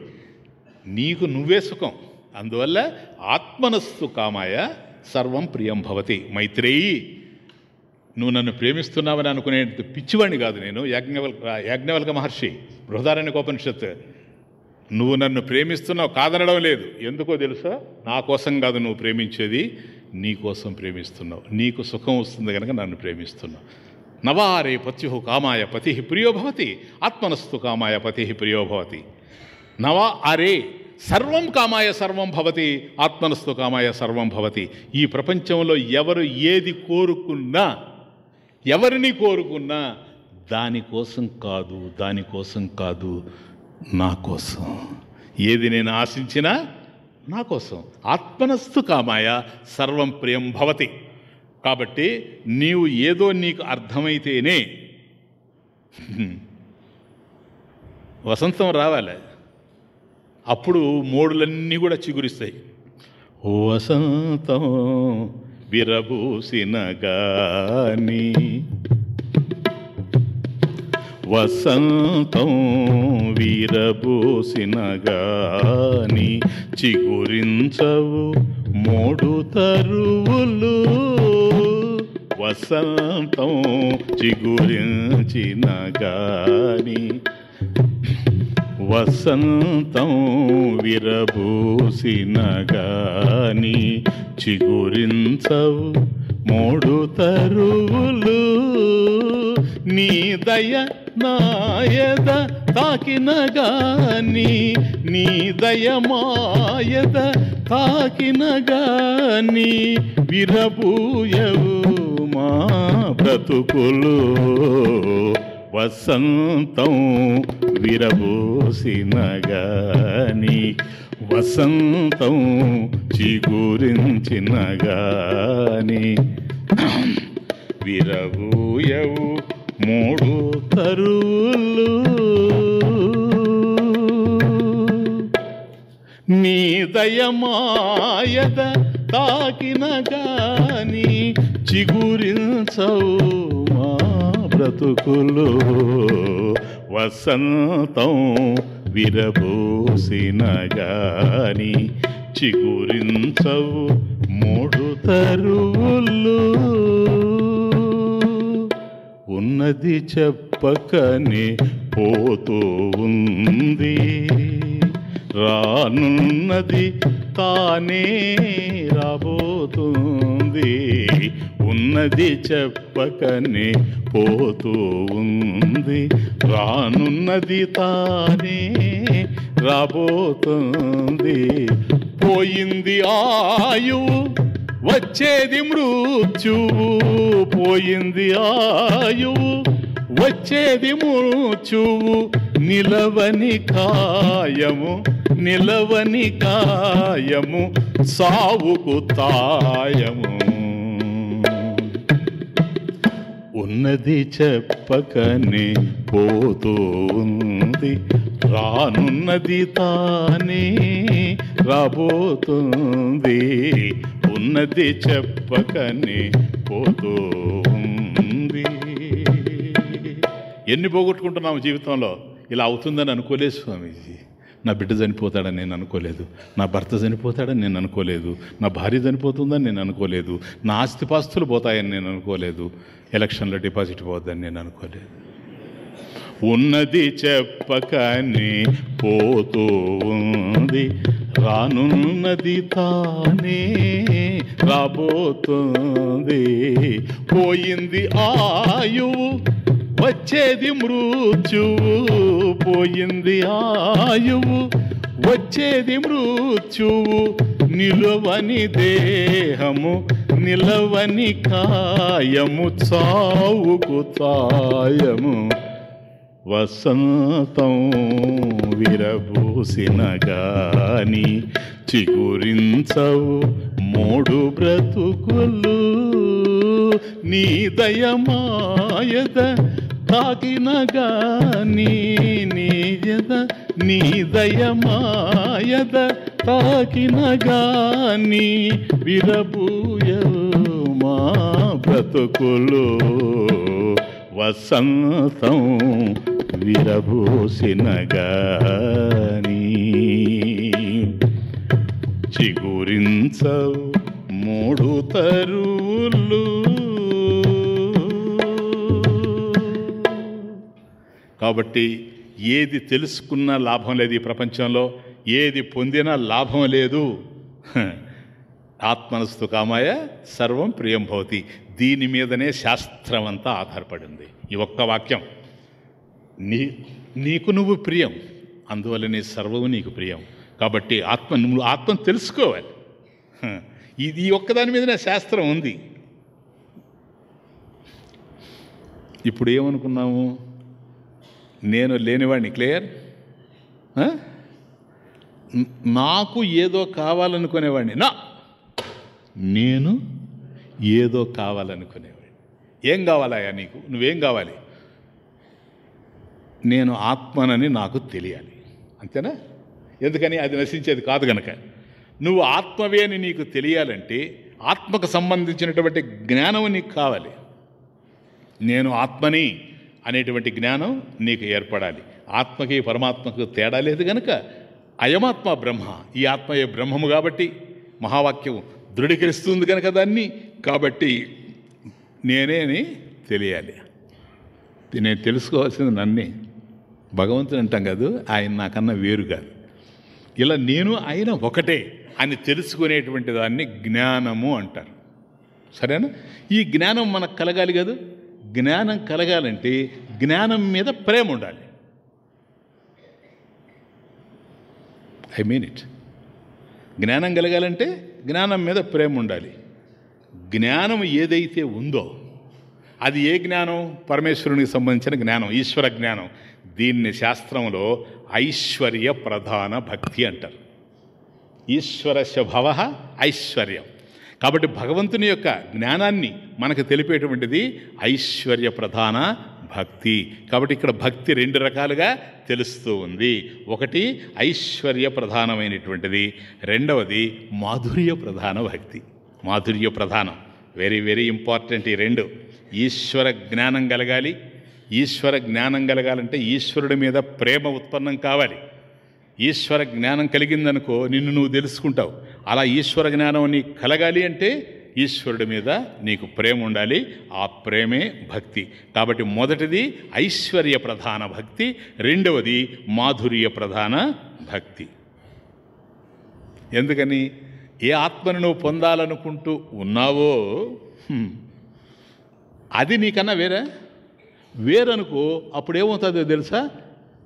నీకు నువ్వే సుఖం. అందువల్ల ఆత్మనస్సు కామాయ సర్వం ప్రియం భవతి. మైత్రేయి నువ్వు నన్ను ప్రేమిస్తున్నావని అనుకునే పిచ్చివాణ్ణి కాదు నేను. యాజ్ఞవల్ యాజ్ఞవల్క మహర్షి బృహదారణ్యకోపనిషత్ నువ్వు నన్ను ప్రేమిస్తున్నావు కాదనడం లేదు. ఎందుకో తెలుసా? నా కోసం కాదు నువ్వు ప్రేమించేది. నీ కోసం ప్రేమిస్తున్నావు. నీకు సుఖం వస్తుంది కనుక నన్ను ప్రేమిస్తున్నావు. నవారే పత్యు కామాయ పతి ప్రియో భవతి. ఆత్మనస్తు కామాయ పతి ప్రియోభవతి నవ అరే సర్వం కామాయ సర్వం భవతి. ఆత్మనస్తు కామాయ సర్వం భవతి. ఈ ప్రపంచంలో ఎవరు ఏది కోరుకున్నా ఎవరిని కోరుకున్నా దానికోసం కాదు దానికోసం కాదు నా కోసం. ఏది నేను ఆశించినా నా కోసం ఆత్మనస్తు కామాయ సర్వం ప్రియం భవతి. కాబట్టి నీవు ఏదో నీకు అర్థమైతేనే వసంతం రావాలి. అప్పుడు మోడులన్నీ కూడా చిగురిస్తాయి. వసంతం విరబూసిన గాని వసంతం వీరబూసిన గాని చిగురించవు మూడు తరువులు. వసంతం చిగురించిన గాని వసంతం విరబూసిన గాని చిగురించవు మూడు తరువులు. నీ దయ నాయద తాకినగాని నీ దయ మాయద తాకినగాని విరబూయవు మా బ్రతుకులు. వసంతం విరబోసినగాని వసంతం చిగురించినగాని విరబూయవు మూడు తరువులు నీ దయమాయద తాకిన గాని చిగురించవు మా బ్రతుకులు. వసంతం విరబోసిన గాని చిగురించవు మూడు తరువులు ఉన్నది చెప్పకనే పోతూ ఉంది. రానున్నది తానే రాబోతుంది. ఉన్నది చెప్పకనే పోతూ ఉంది. రానున్నది తానే రాబోతుంది. పోయింది ఆయువు వచ్చేది మృత్యువు పోయింది ఆయువు. వచ్చేది మృత్యువు నిలవని కాయము నిలవని కాయము సావుకు తాయము. ఉన్నది చెప్పకనే పోతూ ఉంది రానున్నది తానే రాబోతుంది. ఉన్నది చెప్పకనే పోతూ ఉంది ఎన్ని పోగొట్టుకుంటున్నాము జీవితంలో? ఇలా అవుతుందని అనుకోలేదు స్వామీజీ. నా బిడ్డ చనిపోతాడని నేను అనుకోలేదు. నా భర్త చనిపోతాడని నేను అనుకోలేదు. నా భార్య చనిపోతుందని నేను అనుకోలేదు. నా ఆస్తిపాస్తులు పోతాయని నేను అనుకోలేదు. ఎలక్షన్లో డిపాజిట్ పోద్దని నేను అనుకోలేదు. ఉన్నది చెప్పకనే పోతూ ఉంది. రానున్నది తానే రాబోతుంది. పోయింది ఆయువు వచ్చేది మృత్యువు. పోయింది ఆయువు వచ్చేది మృత్యువు. నిలువని దేహము నిలవని కాయము చావుకు తాయము. వసంతం విరబూసిన గాని చిగురించవు మూడు బ్రతుకులు. నీ దయమాయద తాకిన గాని నీయద నీ దయమాయద తాకిన గాని విరబూయవు మా బ్రతుకులు. వసంతం విరబోసిన చిగురించవు మూడు తరువులు. కాబట్టి ఏది తెలుసుకున్నా లాభం లేదు ఈ ప్రపంచంలో ఏది పొందినా లాభం లేదు. ఆత్మనస్తు కామాయ సర్వం ప్రియం భవతి. దీని మీదనే శాస్త్రం అంతా ఆధారపడింది. ఈ ఒక్క వాక్యం. నీ నీకు నువ్వు ప్రియం. అందువల్లనే సర్వము నీకు ప్రియం. కాబట్టి ఆత్మ నువ్వు ఆత్మను తెలుసుకోవాలి. ఇది ఈ ఒక్కదాని మీదనే శాస్త్రం ఉంది. ఇప్పుడు ఏమనుకున్నాము? నేను లేనివాడిని క్లియర్? నాకు ఏదో కావాలనుకునేవాడిని. నా నేను ఏదో కావాలనుకునేవాడిని. ఏం కావాలయ్యా నీకు? నువ్వేం కావాలి? నేను ఆత్మనని నాకు తెలియాలి. అంతేనా? ఎందుకని? అది నశించేది కాదు గనక. నువ్వు ఆత్మవే అని నీకు తెలియాలంటే ఆత్మకు సంబంధించినటువంటి జ్ఞానం నీకు కావాలి. నేను ఆత్మని అనేటువంటి జ్ఞానం నీకు ఏర్పడాలి. ఆత్మకి పరమాత్మకు తేడా లేదు గనక అయమాత్మ బ్రహ్మ. ఈ ఆత్మయే బ్రహ్మము కాబట్టి మహావాక్యం దృఢీకరిస్తుంది కనుక దాన్ని. కాబట్టి నేనే తెలియాలి. నేను తెలుసుకోవాల్సింది నన్నే. భగవంతుని అంటాం కాదు ఆయన నాకన్నా వేరు కాదు. ఇలా నేను ఆయన ఒకటే అని తెలుసుకునేటువంటి దాన్ని జ్ఞానము అంటారు. సరేనా? ఈ జ్ఞానం మనకు కలగాలి కాదు జ్ఞానం కలగాలంటే జ్ఞానం మీద ప్రేమ ఉండాలి. I mean it. జ్ఞానం కలగాలంటే జ్ఞానం మీద ప్రేమ ఉండాలి. జ్ఞానం ఏదైతే ఉందో అది ఏ జ్ఞానం? పరమేశ్వరునికి సంబంధించిన జ్ఞానం ఈశ్వర జ్ఞానం. దీన్ని శాస్త్రంలో ఐశ్వర్య ప్రధాన భక్తి అంటారు. ఈశ్వరస్య భవ ఐశ్వర్యం. కాబట్టి భగవంతుని యొక్క జ్ఞానాన్ని మనకు తెలిపేటువంటిది ఐశ్వర్య ప్రధాన భక్తి. కాబట్టి ఇక్కడ భక్తి రెండు రకాలుగా తెలుస్తూ ఉంది. ఒకటి ఐశ్వర్య ప్రధానమైనటువంటిది. రెండవది మాధుర్య ప్రధాన భక్తి. మాధుర్య ప్రధానం. వెరీ వెరీ ఇంపార్టెంట్ ఈ రెండు. ఈశ్వర జ్ఞానం కలగాలి. ఈశ్వర జ్ఞానం కలగాలంటే ఈశ్వరుడి మీద ప్రేమ ఉత్పన్నం కావాలి. ఈశ్వర జ్ఞానం కలిగిందనుకో నిన్ను నువ్వు తెలుసుకుంటావు. అలా ఈశ్వర జ్ఞానం నీకు కలగాలి అంటే ఈశ్వరుడి మీద నీకు ప్రేమ ఉండాలి. ఆ ప్రేమే భక్తి. కాబట్టి మొదటిది ఐశ్వర్య ప్రధాన భక్తి రెండవది మాధుర్య ప్రధాన భక్తి. ఎందుకని? ఏ ఆత్మను నువ్వు పొందాలనుకుంటూ ఉన్నావో? అది నీకన్నా వేరే? వేరనుకో అప్పుడు ఏమవుతుందో తెలుసా?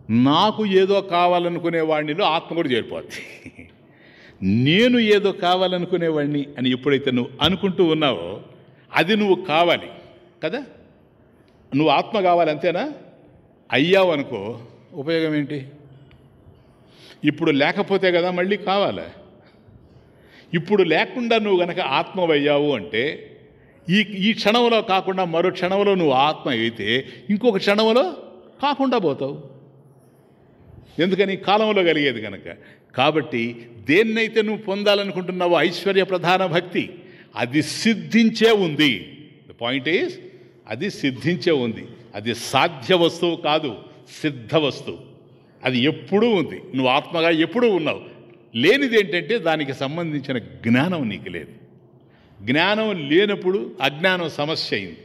నాకు ఏదో కావాలనుకునే వాడినిలో ఆత్మ కూడా చేరిపోద్ది. నేను ఏదో కావాలనుకునేవాడిని అని ఎప్పుడైతే నువ్వు అనుకుంటూ ఉన్నావో అది నువ్వు కావాలి కదా? నువ్వు ఆత్మ కావాలి అంతేనా? అయ్యావు అనుకో ఉపయోగం ఏంటి? ఇప్పుడు లేకపోతే కదా మళ్ళీ కావాలి? ఇప్పుడు లేకుండా నువ్వు గనక ఆత్మవయ్యావు అంటే ఈ ఈ క్షణంలో కాకుండా మరో క్షణంలో నువ్వు ఆత్మ అయితే ఇంకొక క్షణంలో కాకుండా పోతావు. ఎందుకని? కాలంలో కలిగేది కనుక. కాబట్టి దేన్నైతే నువ్వు పొందాలనుకుంటున్నావో ఐశ్వర్య ప్రధాన భక్తి అది సిద్ధించే ఉంది. ద పాయింట్ ఈజ్ అది సిద్ధించే ఉంది. అది సాధ్య వస్తువు కాదు సిద్ధ వస్తువు. అది ఎప్పుడూ ఉంది. నువ్వు ఆత్మగా ఎప్పుడూ ఉన్నావు. లేనిది ఏంటంటే దానికి సంబంధించిన జ్ఞానం నీకు లేదు. జ్ఞానం లేనప్పుడు అజ్ఞానం సమస్య అయింది.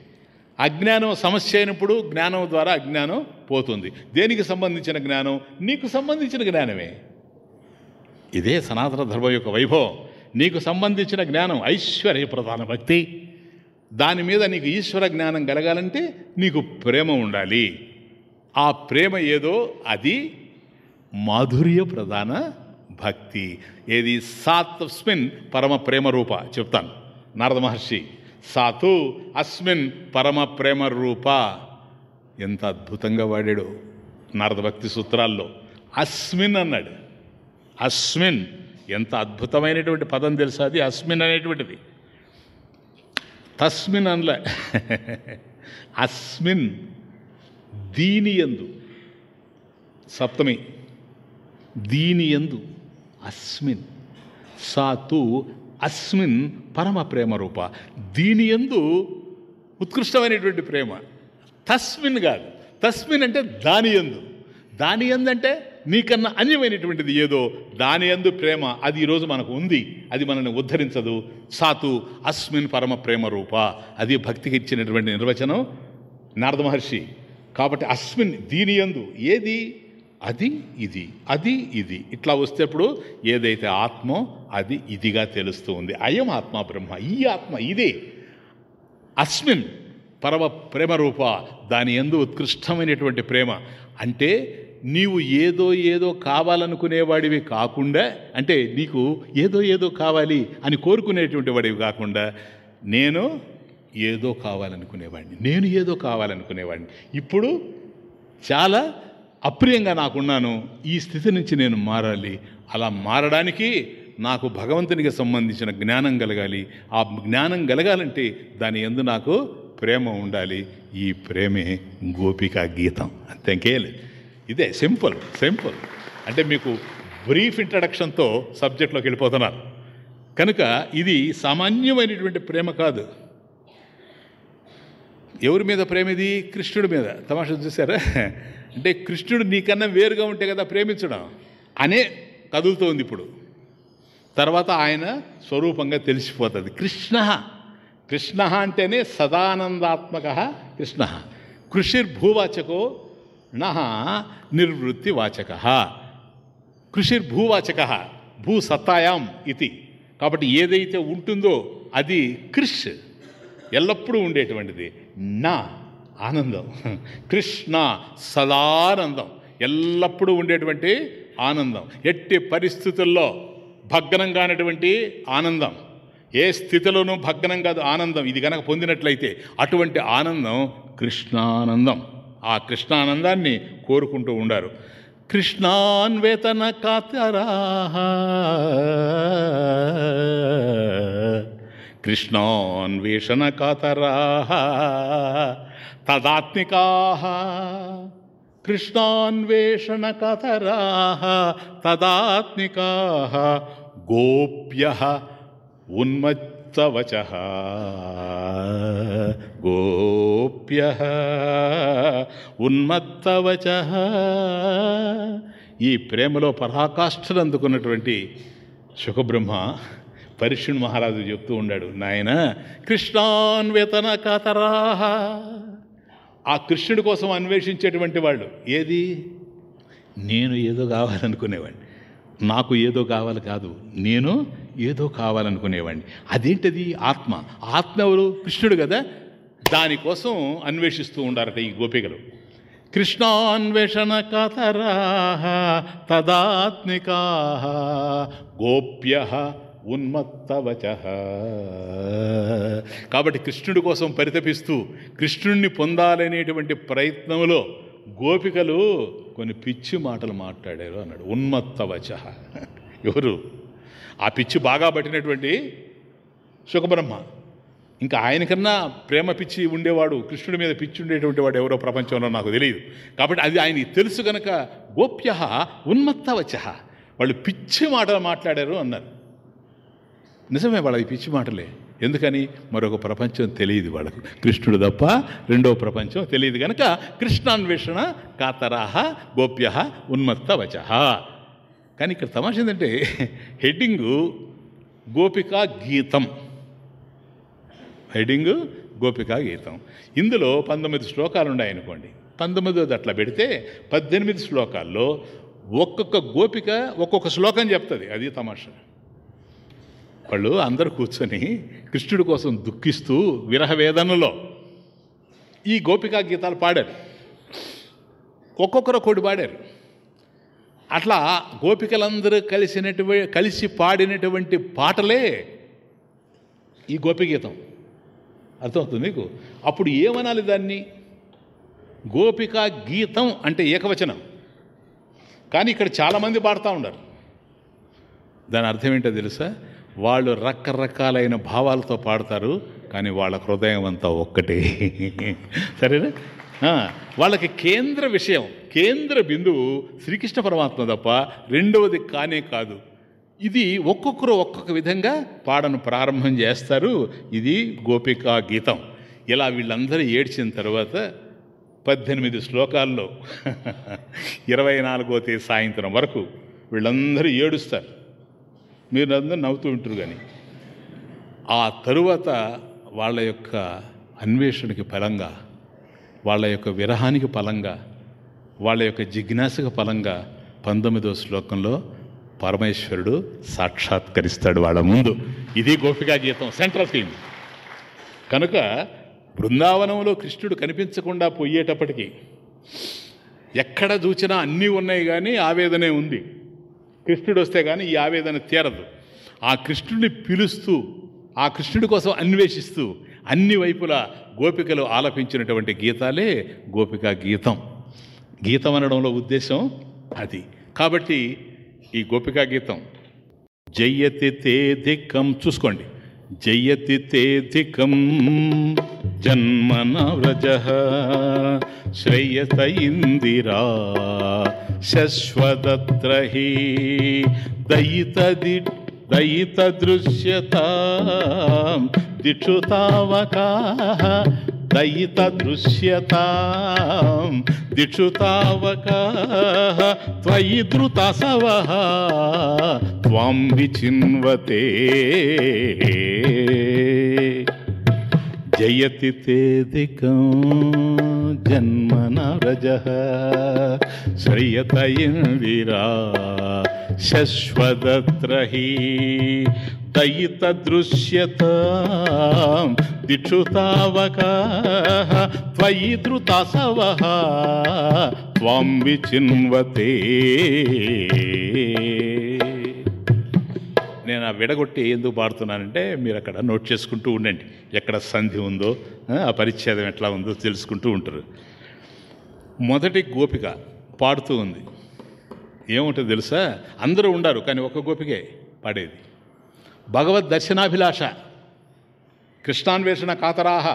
అజ్ఞానం సమస్య అయినప్పుడు జ్ఞానం ద్వారా అజ్ఞానం పోతుంది. దేనికి సంబంధించిన జ్ఞానం? నీకు సంబంధించిన జ్ఞానమే. ఇదే సనాతన ధర్మం యొక్క వైభవం. నీకు సంబంధించిన జ్ఞానం ఐశ్వర్య ప్రధాన భక్తి. దాని మీద నీకు ఈశ్వర జ్ఞానం కలగాలంటే నీకు ప్రేమ ఉండాలి. ఆ ప్రేమ ఏదో అది మాధుర్య ప్రధాన భక్తి. ఏది సాత్స్మిన్ పరమ ప్రేమ రూప చెప్తాను. నారద మహర్షి సాతు అస్మిన్ పరమ ప్రేమ రూప. ఎంత అద్భుతంగా వాడాడు నారద భక్తి సూత్రాల్లో. అస్మిన్ అన్నాడు. అస్మిన్ ఎంత అద్భుతమైనటువంటి పదం తెలుసా అది? అస్మిన్ అనేటువంటిది. తస్మిన్ అనలే. అస్మిన్ దీని ఎందు సప్తమి. దీని ఎందు అస్మిన్. సాతు అస్మిన్ పరమ ప్రేమ రూప. దీని ఎందు ఉత్కృష్టమైనటువంటి ప్రేమ. తస్మిన్ కాదు. తస్మిన్ అంటే దాని ఎందు. దాని ఎందంటే నీకన్నా అన్యమైనటువంటిది ఏదో. దాని ఎందు ప్రేమ. అది ఈరోజు మనకు ఉంది. అది మనల్ని ఉద్ధరించదు. సాతు అస్మిన్ పరమ ప్రేమ రూప. అది భక్తికి ఇచ్చినటువంటి నిర్వచనం. నారద మహర్షి కాబట్టి అస్మిన్ దీని ఎందు. ఏది? అది ఇది అది ఇది. ఇట్లా వస్తేప్పుడు ఏదైతే ఆత్మో అది ఇదిగా తెలుస్తూ ఉంది అయం ఆత్మ బ్రహ్మ ఈ ఆత్మ ఇదే. అస్మిన్ పరమ ప్రేమ రూప దాని ఎందు ఉత్కృష్టమైనటువంటి ప్రేమ. అంటే నీవు ఏదో ఏదో కావాలనుకునేవాడివి కాకుండా అంటే నీకు ఏదో ఏదో కావాలి అని కోరుకునేటువంటి వాడివి కాకుండా నేను ఏదో కావాలనుకునేవాడిని నేను ఏదో కావాలనుకునేవాడిని. ఇప్పుడు చాలా అప్రియంగా నాకున్నాను ఈ స్థితి నుంచి నేను మారాలి. అలా మారడానికి నాకు భగవంతునికి సంబంధించిన జ్ఞానం కలగాలి. ఆ జ్ఞానం కలగాలంటే దాని ఎందు నాకు ప్రేమ ఉండాలి. ఈ ప్రేమే గోపికా గీతం. అంతేకే లేదు ఇదే సింపుల్ సింపుల్. అంటే మీకు బ్రీఫ్ ఇంట్రడక్షన్తో సబ్జెక్ట్లోకి వెళ్ళిపోతున్నారు. కనుక ఇది సామాన్యమైనటువంటి ప్రేమ కాదు. ఎవరి మీద ప్రేమ ఇది కృష్ణుడి మీద. తమాషా చూసారా? అంటే కృష్ణుడు నీకన్నా వేరుగా ఉంటే కదా ప్రేమించడం? అనే కదులుతోంది ఇప్పుడు. తర్వాత ఆయన స్వరూపంగా తెలిసిపోతుంది. కృష్ణ. కృష్ణ అంటేనే సదానందాత్మక కృష్ణ. కృషిర్భూవాచకో నహ నిర్వృత్తివాచక. కృషిర్భూవాచక భూ సత్తాయాం ఇది. కాబట్టి ఏదైతే ఉంటుందో అది కృష్. ఎల్లప్పుడూ ఉండేటువంటిది. నా. ఆనందం. కృష్ణ సదానందం. ఎల్లప్పుడూ ఉండేటువంటి ఆనందం. ఎట్టి పరిస్థితుల్లో భగ్నం కానటువంటి ఆనందం. ఏ స్థితిలోనూ భగ్నం కాదు ఆనందం. ఇది కనుక పొందినట్లయితే అటువంటి ఆనందం కృష్ణానందం. ఆ కృష్ణానందాన్ని కోరుకుంటూ ఉండారు. కృష్ణాన్వేతన కాతరా కృష్ణాన్వేషణ కాతరా తదాత్మికా కృష్ణాన్వేషణ కథరా తదాత్మికాహ గోప్య ఉన్మత్తవచ గోప్య ఉన్మత్తవచ ఈ ప్రేమలో పరాకాష్ఠలు అందుకున్నటువంటి సుఖబ్రహ్మ పరీక్షుణ్ మహారాజు చెప్తూ ఉన్నాడు నాయన కృష్ణాన్వేతన కథరా ఆ కృష్ణుడి కోసం అన్వేషించేటువంటి వాళ్ళు. ఏది? నేను ఏదో కావాలనుకునేవాడిని నాకు ఏదో కావాలి కాదు. నేను ఏదో కావాలనుకునేవాడిని అదేంటది? ఆత్మ. ఆత్మ ఎవరు? కృష్ణుడు కదా. దానికోసం అన్వేషిస్తూ ఉండారట ఈ గోపికలు. కృష్ణాన్వేషణ కథరా తదాత్మికా గోప్య ఉన్మత్తవచ. కాబట్టి కృష్ణుడి కోసం పరితపిస్తూ కృష్ణుణ్ణి పొందాలనేటువంటి ప్రయత్నంలో గోపికలు కొన్ని పిచ్చి మాటలు మాట్లాడారు అన్నాడు. ఉన్మత్తవచ. ఎవరు? ఆ పిచ్చి బాగా పట్టినటువంటి సుఖబ్రహ్మ. ఇంకా ఆయనకన్నా ప్రేమ పిచ్చి ఉండేవాడు కృష్ణుడి మీద పిచ్చి ఉండేటువంటి వాడు ఎవరో ప్రపంచంలో నాకు తెలియదు. కాబట్టి అది ఆయనకి తెలుసు గనక గోప్య ఉన్మత్తవచ. వాళ్ళు పిచ్చి మాటలు మాట్లాడారు అన్నారు. నిజమే వాళ్ళకి పిచ్చి మాటలే. ఎందుకని? మరొక ప్రపంచం తెలియదు వాళ్ళకు. కృష్ణుడు తప్ప రెండో ప్రపంచం తెలియదు కనుక కృష్ణాన్వేషణ కాతరాహ గోప్య ఉన్మత్తవచ. కానీ ఇక్కడ తమాష ఏంటంటే హెడ్డింగు గోపికా గీతం. హెడ్డింగ్ గోపికా గీతం. ఇందులో పంతొమ్మిది శ్లోకాలు ఉన్నాయనుకోండి. పంతొమ్మిదోది అట్లా పెడితే పద్దెనిమిది శ్లోకాల్లో ఒక్కొక్క గోపిక ఒక్కొక్క శ్లోకం చెప్తుంది. అది తమాషా. వాళ్ళు అందరు కూర్చొని కృష్ణుడి కోసం దుఃఖిస్తూ విరహ వేదనలో ఈ గోపికా గీతాలు పాడారు. ఒక్కొక్కరు ఒకటి పాడారు. అట్లా గోపికలందరూ కలిసినటువంటి కలిసి పాడినటువంటి పాటలే ఈ గోపిగీతం అర్థమవుతుంది మీకు అప్పుడు ఏమనాలి దాన్ని? గోపికా గీతం అంటే ఏకవచనం. కానీ ఇక్కడ చాలామంది పాడుతూ ఉన్నారు. దాని అర్థం ఏంటో తెలుసా? వాళ్ళు రకరకాలైన భావాలతో పాడతారు కానీ వాళ్ళ హృదయం అంతా ఒక్కటే. సరేనా? వాళ్ళకి కేంద్ర విషయం కేంద్ర బిందువు శ్రీకృష్ణ పరమాత్మ తప్ప రెండవది కానే కాదు. ఇది ఒక్కొక్కరు ఒక్కొక్క విధంగా పాడను ప్రారంభం చేస్తారు. ఇది గోపికా గీతం. ఇలా వీళ్ళందరూ ఏడ్చిన తర్వాత పద్దెనిమిది శ్లోకాల్లో ఇరవై నాలుగో తేదీ సాయంత్రం వరకు వీళ్ళందరూ ఏడుస్తారు. మీరు అందరూ నవ్వుతూ ఉంటారు కానీ ఆ తరువాత వాళ్ళ యొక్క అన్వేషణకి ఫలంగా వాళ్ళ యొక్క విరహానికి ఫలంగా వాళ్ళ యొక్క జిజ్ఞాసకు ఫలంగా పంతొమ్మిదో శ్లోకంలో పరమేశ్వరుడు సాక్షాత్కరిస్తాడు వాళ్ళ ముందు. ఇది గోపికా గీతం సెంట్రల్ థీమ్ కనుక బృందావనంలో కృష్ణుడు కనిపించకుండా పోయేటప్పటికీ ఎక్కడ చూచినా అన్నీ ఉన్నాయి కానీ ఆవేదనే ఉంది. కృష్ణుడు వస్తే కానీ ఈ ఆవేదన తీరదు. ఆ కృష్ణుడిని పిలుస్తూ ఆ కృష్ణుడి కోసం అన్వేషిస్తూ అన్ని వైపులా గోపికలు ఆలపించినటువంటి గీతాలే గోపికా గీతం. గీతం అనడంలో ఉద్దేశం అది. కాబట్టి ఈ గోపికా గీతం జయ్యతి తే చూసుకోండి. జయ్యతి తే ధిక్కం జన్మన వ్రజ శ్రేయత ఇందిరా शश्वतत्र हि दयितदि दयितदृश्यतां दिक्षु तावकाः दयितदृश्यतां दिक्षु तावकाः त्वयि द्रुतसवः त्वां विचिन्वते जयति तेधिक जन्मनरजः श्रियत इन्दिरा शश्वतत्र हि तै दिक्षु तावका त्वयि धृतासवः त्वां विचिन्वते। నేను ఆ విడగొట్టి ఎందుకు పాడుతున్నానంటే మీరు అక్కడ నోట్ చేసుకుంటూ ఉండండి. ఎక్కడ సంధి ఉందో ఆ, పరిచ్ఛేదం ఎట్లా ఉందో తెలుసుకుంటూ ఉంటారు. మొదటి గోపిక పాడుతూ ఉంది. ఏముంటుంది తెలుసా? అందరూ ఉండారు కానీ ఒక గోపికే పాడేది. భగవద్ దర్శనాభిలాష కృష్ణాన్వేషణ కాతరాహ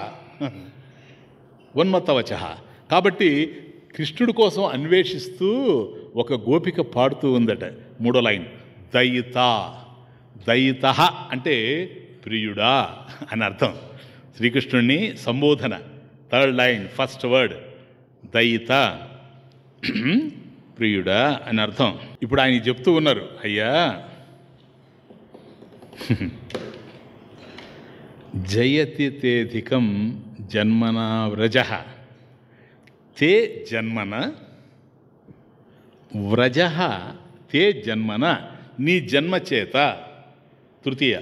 ఉన్మత్తవచ. కాబట్టి కృష్ణుడి కోసం అన్వేషిస్తూ ఒక గోపిక పాడుతూ ఉందట మూడో లైన్ దయిత. దయిత అంటే ప్రియుడా అని అర్థం. శ్రీకృష్ణుడిని సంబోధన థర్డ్ లైన్ ఫస్ట్ వర్డ్ దయిత ప్రియుడా అని అర్థం. ఇప్పుడు ఆయన చెప్తూ ఉన్నారు అయ్యా జయతి తేధికం జన్మన వ్రజ. తే జన్మన వ్రజ తే జన్మన నీ జన్మ చేత. తృతీయ.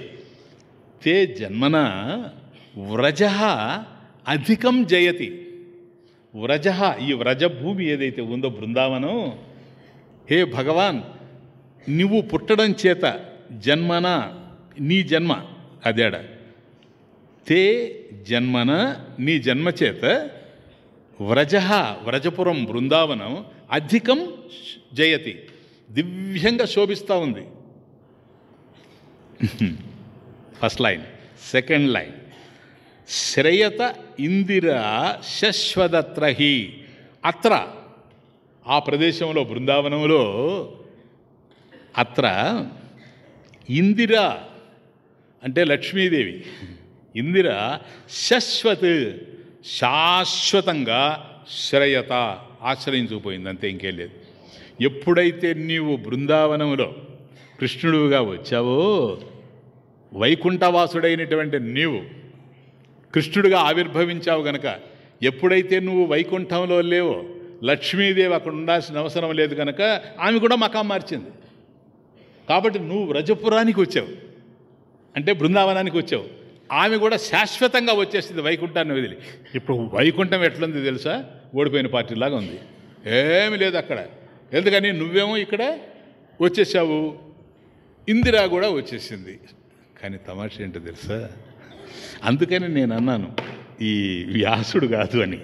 తే జన్మన వ్రజ అధికం జయతి. వ్రజ ఈ వ్రజభూమి ఏదైతే ఉందో బృందావనం హే భగవాన్ నువ్వు పుట్టడం చేత జన్మన నీ జన్మ అదేడ తే జన్మన నీ జన్మ చేత వ్రజ వ్రజపురం బృందావనం అధికం జయతి. దివ్యంగా శోభిస్తూ ఉంది. ఫస్ట్ లైన్ సెకండ్ లైన్ శ్రేయత ఇందిర శశ్వదత్రహి అత్ర ఆ ప్రదేశంలో బృందావనంలో అత్ర ఇందిర అంటే లక్ష్మీదేవి. ఇందిర శశ్వత్ శాశ్వతంగా శ్రేయత ఆశ్రయించుకుపోయింది అంతే ఇంకేం లేదు. ఎప్పుడైతే నీవు బృందావనంలో కృష్ణుడుగా వచ్చావో? వైకుంఠవాసుడైనటువంటి నీవు కృష్ణుడిగా ఆవిర్భవించావు గనక ఎప్పుడైతే నువ్వు వైకుంఠంలో లేవో లక్ష్మీదేవి అక్కడ ఉండాల్సిన అవసరం లేదు కనుక ఆమె కూడా మకాం మార్చింది. కాబట్టి నువ్వు వ్రజపురానికి వచ్చావు. అంటే బృందావనానికి వచ్చావు. ఆమె కూడా శాశ్వతంగా వచ్చేసింది వైకుంఠాన్ని వదిలి. ఇప్పుడు వైకుంఠం ఎట్లుంది తెలుసా? ఓడిపోయిన పార్టీలాగా ఉంది. ఏమీ లేదు అక్కడ. ఎందుకని? నువ్వేమో ఇక్కడ వచ్చేసావు. ఇందిరా కూడా వచ్చేసింది. కానీ తమాషా ఏంటో తెలుసా? అందుకని నేను అన్నాను ఈ వ్యాసుడు కాదు అని.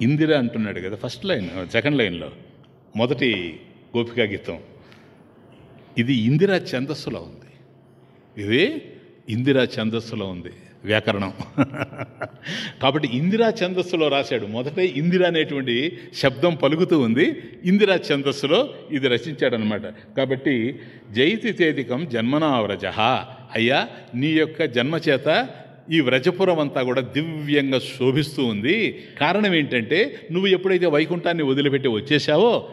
ఇందిర అంటున్నాడు కదా ఫస్ట్ లైన్ సెకండ్ లైన్లో మొదటి గోపికా గీతం. ఇది ఇందిరా ఛందస్సులో ఉంది. ఇది ఇందిరా ఛందస్సులో ఉంది. వ్యాకరణం. కాబట్టి ఇందిరా ఛందస్సులో రాశాడు. మొదట ఇందిరా అనేటువంటి శబ్దం పలుకుతూ ఉంది. ఇందిరా ఛందస్సులో ఇది రచించాడనమాట. కాబట్టి జైతి తేదికం జన్మనా వ్రజ. అయ్యా నీ యొక్క జన్మచేత ఈ వ్రజపురం అంతా కూడా దివ్యంగా శోభిస్తూ ఉంది. కారణం ఏంటంటే నువ్వు ఎప్పుడైతే వైకుంఠాన్ని వదిలిపెట్టి వచ్చేసావో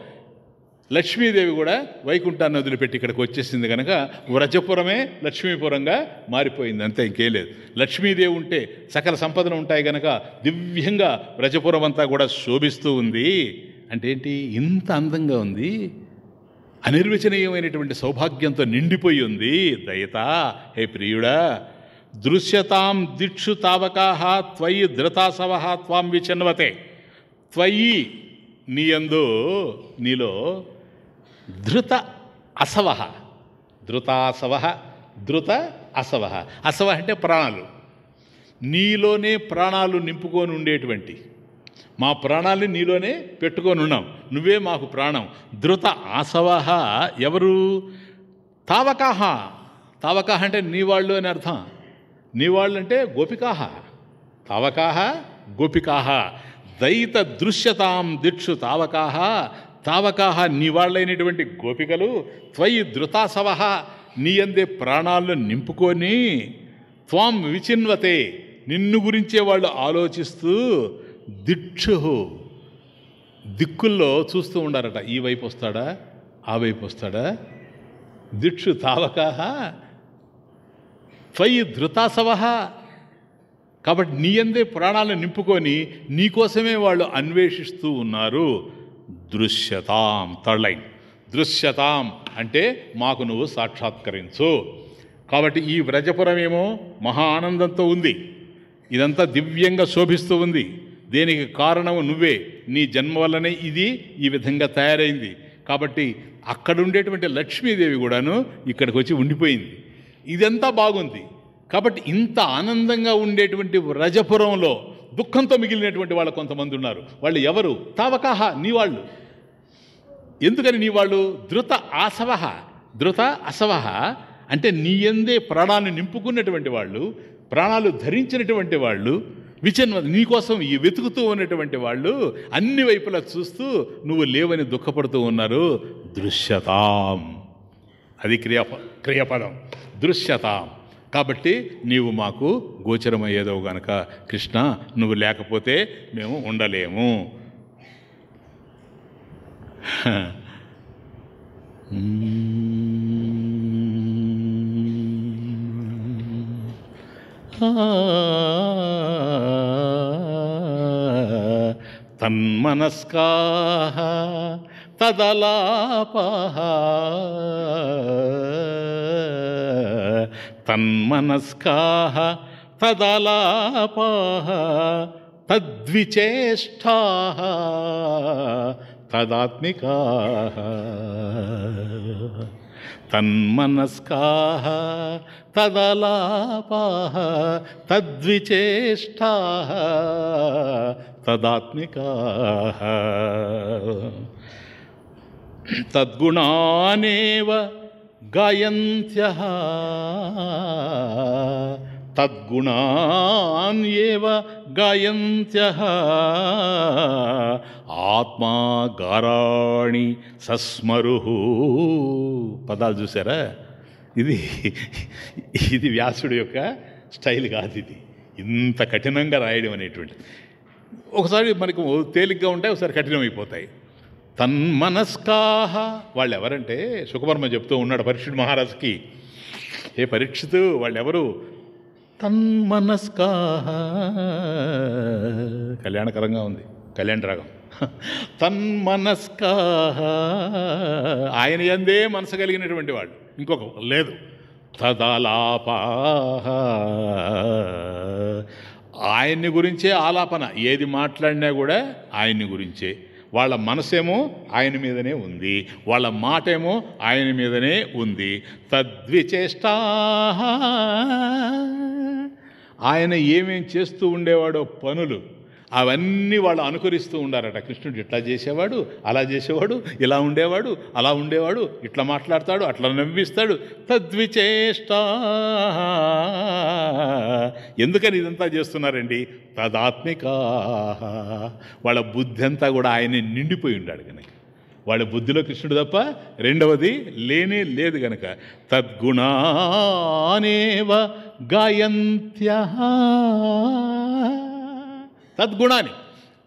లక్ష్మీదేవి కూడా వైకుంఠాన్ని వదిలిపెట్టి ఇక్కడికి వచ్చేసింది కనుక వ్రజపురమే లక్ష్మీపురంగా మారిపోయింది. అంతే ఇంకేం లేదు. లక్ష్మీదేవి ఉంటే సకల సంపదలు ఉంటాయి కనుక దివ్యంగా వ్రజపురం అంతా కూడా శోభిస్తూ ఉంది. అంటే ఏంటి? ఇంత అందంగా ఉంది. అనిర్వచనీయమైనటువంటి సౌభాగ్యంతో నిండిపోయి ఉంది. దయత హే ప్రియుడా! దృశ్యతాం దిక్షు తావకాహ త్వయి ధృతాసవ త్వాం విచన్వతే. త్వయి నీయందు నీలో ధృత అసవ ధృతాసవ ధృత అసవ అసవ అంటే ప్రాణాలు. నీలోనే ప్రాణాలు నింపుకొని ఉండేటువంటి. మా ప్రాణాల్ని నీలోనే పెట్టుకొని ఉన్నాం. నువ్వే మాకు ప్రాణం. ధృత ఆసవ ఎవరు? తావకాహ. తావకాహ అంటే నీవాళ్ళు అని అర్థం. నీవాళ్ళు అంటే గోపికాహ. తావకాహ గోపికాహ. దయిత దృశ్యతాం దిక్షు తావకాహ. తావకాహ నీ వాళ్ళైనటువంటి గోపికలు త్వయి ధృతాసవ నీయందే ప్రాణాలను నింపుకొని త్వాం విచిన్వతే నిన్ను గురించే వాళ్ళు ఆలోచిస్తూ దిక్షు దిక్కుల్లో చూస్తూ ఉండారట ఈ వైపు వస్తాడా? ఆ వైపు వస్తాడా? దిక్షు తావకాహ త్వయి ధృతాసవ కాబట్టి నీ అందే ప్రాణాలను నింపుకొని నీకోసమే వాళ్ళు అన్వేషిస్తూ ఉన్నారు. దృశ్యతాం థర్డ్ లైన్ దృశ్యతాం అంటే మాకు నువ్వు సాక్షాత్కరించు. కాబట్టి ఈ వ్రజపురం ఏమో మహా ఆనందంతో ఉంది. ఇదంతా దివ్యంగా శోభిస్తూ ఉంది. దేనికి కారణము నువ్వే. నీ జన్మ వల్లనే ఇది ఈ విధంగా తయారైంది. కాబట్టి అక్కడ ఉండేటువంటి లక్ష్మీదేవి కూడాను ఇక్కడికి వచ్చి ఉండిపోయింది. ఇదంతా బాగుంది. కాబట్టి ఇంత ఆనందంగా ఉండేటువంటి రజపురంలో దుఃఖంతో మిగిలినటువంటి వాళ్ళు కొంతమంది ఉన్నారు. వాళ్ళు ఎవరు? తావకాహ నీ వాళ్ళు ఎందుకని నీ వాళ్ళు ధృత ఆసవహ. ధృత అసవహ అంటే నీ ఎందే ప్రాణాన్ని నింపుకున్నటువంటి వాళ్ళు ప్రాణాలు ధరించినటువంటి వాళ్ళు విచన్ నీకోసం ఈ వెతుకుతూ ఉన్నటువంటి వాళ్ళు అన్ని వైపులా చూస్తూ నువ్వు లేవని దుఃఖపడుతూ ఉన్నారు. దృశ్యతాం. అది క్రియాప క్రియపదం. దృశ్యతాం. కాబట్టి నీవు మాకు గోచరమయ్యేదవు గనక. కృష్ణ నువ్వు లేకపోతే మేము ఉండలేము. తన్మనస్కా తదలాపా తన్మనస్కా తదలాపా తద్విచేష్టా తదాత్మికా తన్మనస్కా తదలాపా తద్విచేష్టా తదాత్మికా తద్గుణానేవ గాయంత్య. తద్గుణాన్ ఏవ గాయంత్య. ఆత్మా గారాణి సస్మరు పదాలు చూసారా ఇది ఇది వ్యాసుడి యొక్క స్టైల్ కాదు ఇది. ఇంత కఠినంగా రాయడం అనేటువంటిది. ఒకసారి మనకు తేలిగ్గా ఉంటాయి ఒకసారి కఠినమైపోతాయి. తన్మనస్కాహ. వాళ్ళు ఎవరంటే సుఖవర్మ చెప్తూ ఉన్నాడు పరీక్షుడు మహారాజుకి. ఏ పరీక్షితు వాళ్ళెవరు? తన్మనస్కాహ. కళ్యాణకరంగా ఉంది. కళ్యాణ రాగం. తన్మనస్కాహ. ఆయన ఎందే మనసు కలిగినటువంటి వాళ్ళు. ఇంకొక లేదు. తదలాపాహ. ఆయన్ని గురించే ఆలాపన. ఏది మాట్లాడినా కూడా ఆయన్ని గురించే. వాళ్ళ మనసేమో ఆయన మీదనే ఉంది వాళ్ళ మాటేమో ఆయన మీదనే ఉంది. తద్విచేష్టా ఆయన ఏమేం చేస్తూ ఉండేవాడో పనులు అవన్నీ వాళ్ళు అనుకరిస్తూ ఉండారట. కృష్ణుడు ఇట్లా చేసేవాడు అలా చేసేవాడు ఇలా ఉండేవాడు అలా ఉండేవాడు ఇట్లా మాట్లాడతాడు అట్లా నవ్విస్తాడు. తద్విచేష్ట. ఎందుకని ఇదంతా చేస్తున్నారండి? తదాత్మిక. వాళ్ళ బుద్ధి అంతా కూడా ఆయన నిండిపోయి ఉన్నాడు కనుక వాళ్ళ బుద్ధిలో కృష్ణుడు తప్ప రెండవది లేనే లేదు గనక. తద్గుణానేవ గాయంత్య. తద్గుణాన్ని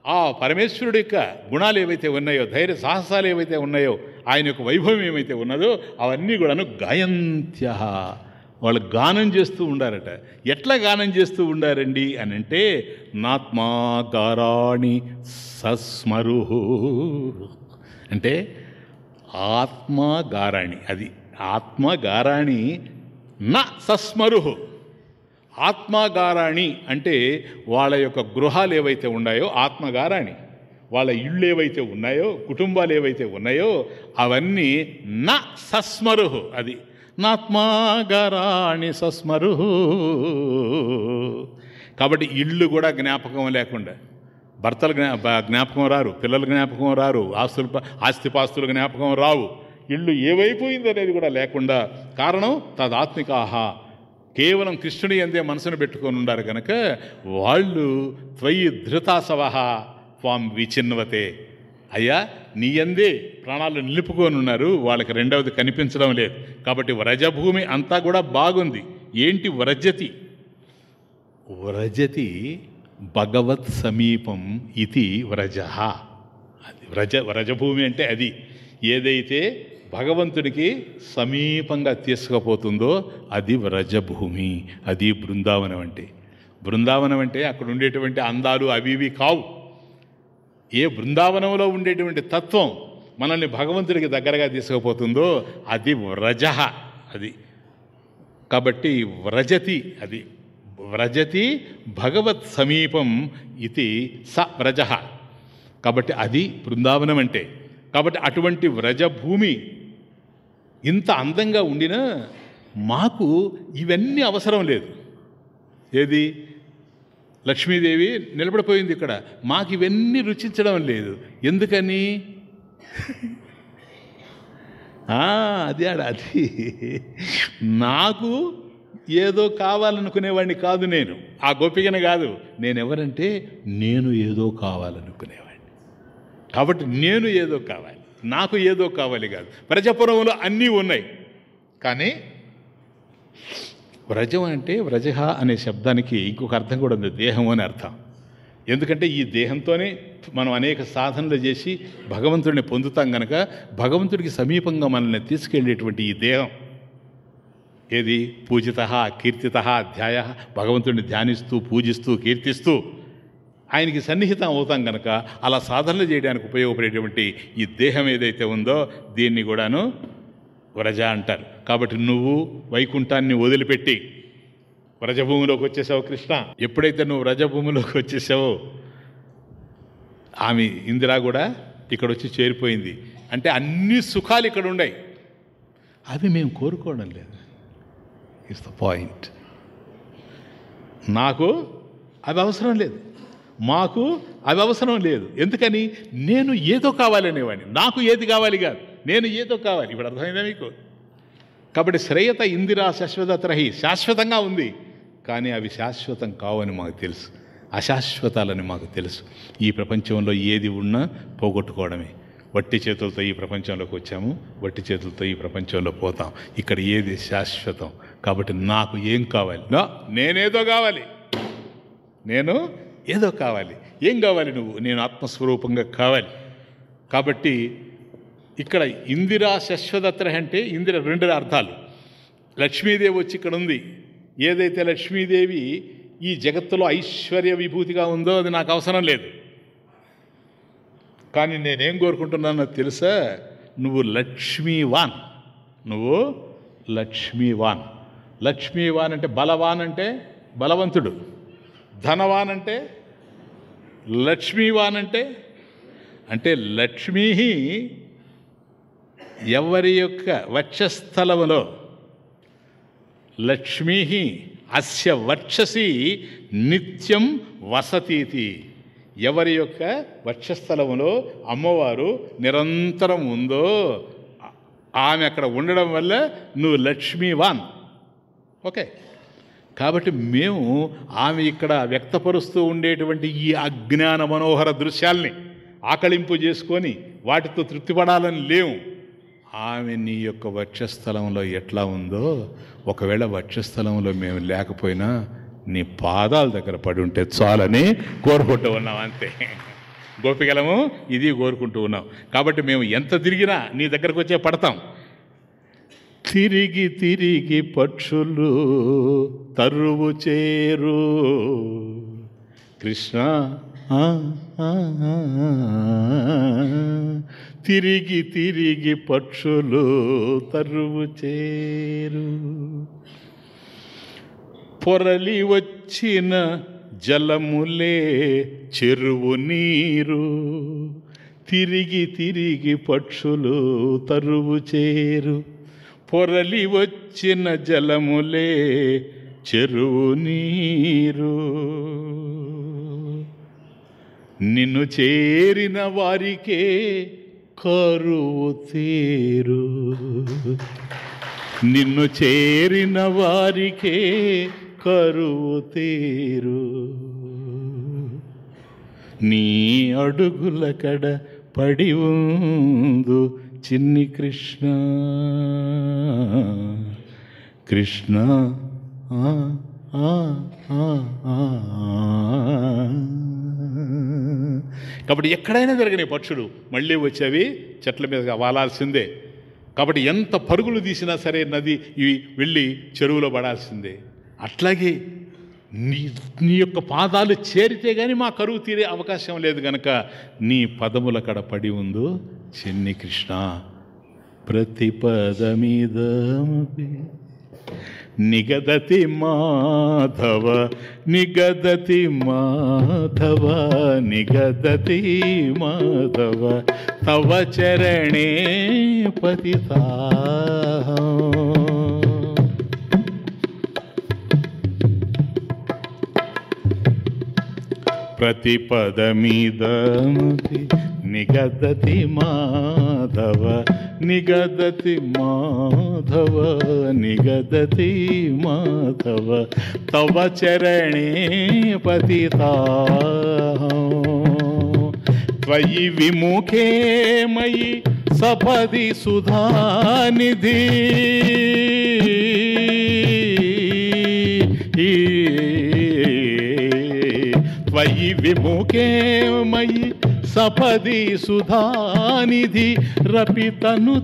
ఆ పరమేశ్వరుడు యొక్క గుణాలు ఏవైతే ఉన్నాయో ధైర్య సాహసాలు ఏవైతే ఉన్నాయో ఆయన యొక్క వైభవం ఏమైతే ఉన్నదో అవన్నీ కూడాను గాయంత్య. వాళ్ళు గానం చేస్తూ ఉండారట. ఎట్లా గానం చేస్తూ ఉండారండి అని అంటే నాత్మా గారాణి సస్మరు. అంటే ఆత్మగారాణి అది ఆత్మగారాణి నా సస్మరుహు ఆత్మగారాణి అంటే వాళ్ళ యొక్క గృహాలు ఏవైతే ఉన్నాయో ఆత్మగారాణి వాళ్ళ ఇళ్ళు ఏవైతే ఉన్నాయో కుటుంబాలు ఏవైతే ఉన్నాయో అవన్నీ నా సస్మరుహు అది నాత్మాగారాణి సస్మరుహు. కాబట్టి ఇళ్ళు కూడా జ్ఞాపకం లేకుండా భర్తలు జ్ఞా జ్ఞాపకం రారు పిల్లల జ్ఞాపకం రారు ఆస్తులు ఆస్తిపాస్తులు జ్ఞాపకం రావు. ఇల్లు ఏవైపోయింది అనేది కూడా లేకుండా కారణం తదాత్మికాహ. కేవలం కృష్ణుని ఎందే మనసును పెట్టుకొని ఉండారు కనుక వాళ్ళు త్వయి ధృతాసవహ త్వాం విచిన్వతే. అయ్యా నీ అందే ప్రాణాలు నిలుపుకొని ఉన్నారు వాళ్ళకి రెండవది కనిపించడం లేదు. కాబట్టి వ్రజభూమి అంతా కూడా బాగుంది. ఏంటి వ్రజతి? వ్రజతి భగవత్ సమీపం ఇది వ్రజ. అది వ్రజ వ్రజభూమి అంటే అది. ఏదైతే భగవంతుడికి సమీపంగా తీసుకుపోతుందో అది వ్రజభూమి అది బృందావనం అంటే. బృందావనం అంటే అక్కడ ఉండేటువంటి అందాలు అవి ఇవి కావు. ఏ బృందావనంలో ఉండేటువంటి తత్వం మనల్ని భగవంతుడికి దగ్గరగా తీసుకుపోతుందో అది వ్రజ అది. కాబట్టి వ్రజతి అది. వ్రజతి భగవత్ సమీపం ఇది స వ్రజ. కాబట్టి అది బృందావనం అంటే. కాబట్టి అటువంటి వ్రజభూమి ఇంత అందంగా ఉండినా మాకు ఇవన్నీ అవసరం లేదు. ఏది? లక్ష్మీదేవి నిలబడిపోయింది ఇక్కడ. మాకు ఇవన్నీ రుచించడం లేదు. ఎందుకని? అది ఆడ అది. నాకు ఏదో కావాలనుకునేవాడిని కాదు నేను. ఆ గోపికని కాదు. నేను ఎవరంటే నేను ఏదో కావాలనుకునేవాడిని. కాబట్టి నేను ఏదో కావాలి. నాకు ఏదో కావాలి కాదు. వ్రజపురంలో అన్నీ ఉన్నాయి. కానీ వ్రజం అంటే వ్రజహ అనే శబ్దానికి ఇంకొక అర్థం కూడా ఉంది దేహం అని అర్థం. ఎందుకంటే ఈ దేహంతోనే మనం అనేక సాధనలు చేసి భగవంతుడిని పొందుతాం గనక భగవంతుడికి సమీపంగా మనల్ని తీసుకెళ్ళేటువంటి ఈ దేహం. ఏది? పూజిత కీర్తిత ధ్యాయ. భగవంతుడిని ధ్యానిస్తూ పూజిస్తూ కీర్తిస్తూ ఆయనకి సన్నిహితం అవుతాం కనుక అలా సాధనలు చేయడానికి ఉపయోగపడేటువంటి ఈ దేహం ఏదైతే ఉందో దీన్ని కూడాను వ్రజ అంటారు. కాబట్టి నువ్వు వైకుంఠాన్ని వదిలిపెట్టి వ్రజభూమిలోకి వచ్చేసావు కృష్ణ. ఎప్పుడైతే నువ్వు వ్రజభూమిలోకి వచ్చేసావో ఆమె ఇందిరా కూడా ఇక్కడ వచ్చి చేరిపోయింది. అంటే అన్ని సుఖాలు ఇక్కడ ఉన్నాయి అవి మేము కోరుకోవడం లేదు. ఇస్ ద పాయింట్ నాకు అవి అవసరం లేదు. మాకు అవి అవసరం లేదు. ఎందుకని? నేను ఏదో కావాలనేవాడిని నాకు ఏది కావాలి కాదు. నేను ఏదో కావాలి. ఇప్పుడు అర్థమైందా మీకు? కాబట్టి శ్రేయత ఇందిరా శాశ్వతరహి శాశ్వతంగా ఉంది. కానీ అవి శాశ్వతం కావని మాకు తెలుసు. అశాశ్వతాలని మాకు తెలుసు. ఈ ప్రపంచంలో ఏది ఉన్నా పోగొట్టుకోవడమే. వట్టి చేతులతో ఈ ప్రపంచంలోకి వచ్చాము. వట్టి చేతులతో ఈ ప్రపంచంలో పోతాం. ఇక్కడ ఏది శాశ్వతం? కాబట్టి నాకు ఏం కావాలి? నా నేనేదో కావాలి. నేను ఏదో కావాలి. ఏం కావాలి నువ్వు? నేను ఆత్మస్వరూపంగా కావాలి. కాబట్టి ఇక్కడ ఇందిరా శశ్వదత్ర అంటే ఇందిర రెండు అర్థాలు. లక్ష్మీదేవి వచ్చి ఇక్కడ ఉంది. ఏదైతే లక్ష్మీదేవి ఈ జగత్తులో ఐశ్వర్య విభూతిగా ఉందో అది నాకు అవసరం లేదు. కానీ నేనేం కోరుకుంటున్నానో తెలుసా? నువ్వు లక్ష్మీవాన్. నువ్వు లక్ష్మీవాన్. లక్ష్మీవాన్ అంటే బలవాన్ అంటే బలవంతుడు. ధనవాన్ అంటే లక్ష్మీవాన్ అంటే అంటే లక్ష్మీ ఎవరి యొక్క వక్షస్థలములో లక్ష్మీ అస్య వక్షసి నిత్యం వసతీతి. ఎవరి యొక్క వక్షస్థలములో అమ్మవారు నిరంతరం ఉందో ఆమె అక్కడ ఉండడం వల్ల నువ్వు లక్ష్మీవాన్. ఓకే. కాబట్టి మేము ఆమె ఇక్కడ వ్యక్తపరుస్తూ ఉండేటువంటి ఈ అజ్ఞాన మనోహర దృశ్యాల్ని ఆకళింపు చేసుకొని వాటితో తృప్తిపడాలని లేవు. ఆమె నీ యొక్క వక్షస్థలంలో ఎట్లా ఉందో ఒకవేళ వక్షస్థలంలో మేము లేకపోయినా నీ పాదాల దగ్గర పడి ఉంటే చాలని కోరుకుంటూ ఉన్నాం అంతే. గోపికలము ఇది కోరుకుంటూ ఉన్నాం. కాబట్టి మేము ఎంత తిరిగినా నీ దగ్గరకు వచ్చే పడతాం. తిరిగి తిరిగి పక్షులు తరువు చేరు. కృష్ణ ఆ, తిరిగి తిరిగి పక్షులు తరువు చేరు. పొరలి వచ్చిన జలములే చెరువు నీరు. తిరిగి తిరిగి పక్షులు తరువు చేరు. పొరలి వచ్చిన జలములే చెరువు నీరు. నిన్ను చేరిన వారికే కరువు తీరు. నిన్ను చేరిన వారికే కరువు తీరు. నీ అడుగుల కడ పడి ఉందు. చిన్ని కృష్ణ. కృష్ణ ఆ, ఆ, ఆ, ఆ. కాబట్టి ఎక్కడైనా జరిగిన పక్షులు మళ్ళీ వచ్చేవి చెట్ల మీద వాలాల్సిందే. కాబట్టి ఎంత పరుగులు తీసినా సరే నది ఇవి వెళ్ళి చెరువులో పడాల్సిందే. అట్లాగే నీ నీ యొక్క పాదాలు చేరితే కానీ మా కరువు తీరే అవకాశం లేదు గనక నీ పదముల కడ పడి ఉందో చిన్ని కృష్ణ. ప్రతి పదమీద నిగదతి మాధవ నిగదతి మాధవ నిగదతి మాధవ. తవ చరణే పతితా ప్రతిపదమిదమతి నిగదతి మాధవ నిగదతి మాధవ నిగదతి మాధవ తవ చరణే పతితా त्वयि विमुखे मयि सपदि सुधानिधि మోకేమయి సపది సుధానిధి రపి తను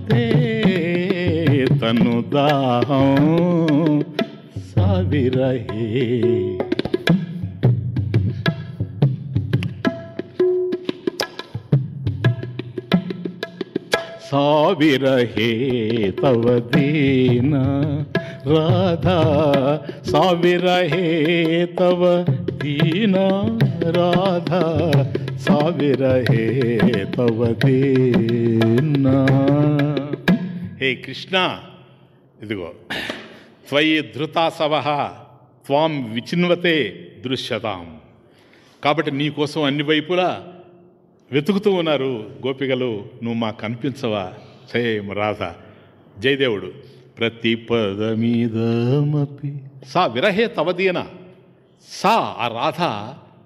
తను దాహం సావిరహే. ಸಾವಿರ ಹೇ ತವದೀನಾ రాధా सावे తవ దీనా రాధా राधा తవ దీనా హే కృష్ణ ఇదిగో త్వయి ధృతాసవ త్వాం విచిన్వతే దృశ్యతాం కాబట్టి నీకోసం అన్ని వైపులా వెతుకుతూ ఉన్నారు గోపికలు. నువ్వు మాకు కనిపించవా? సేమ్ రాధ జయదేవుడు. ప్రతి పదమీదమపి సా విరహే తవదీన సా ఆ రాధ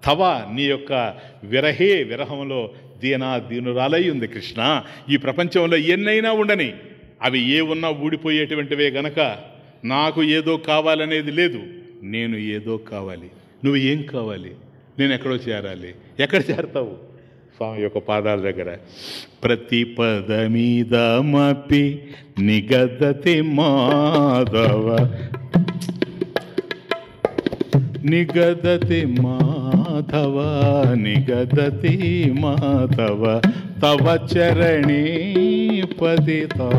తవ నీ యొక్క విరహే విరహంలో దీనా దీనురాలై ఉంది కృష్ణ. ఈ ప్రపంచంలో ఎన్నైనా ఉండని అవి ఏ ఉన్నా ఊడిపోయేటువంటివే గనక నాకు ఏదో కావాలనేది లేదు. నేను ఏదో కావాలి. నువ్వు ఏం కావాలి? నేను ఎక్కడో చేరాలి. ఎక్కడ చేరతావు? స్వామి యొక్క పాదాల దగ్గర. ప్రతి పదమీదమపి నిగదతి మాధవ. నిగదతి మాధవ నిగదతి మాధవ. తవ చరణీ పదితా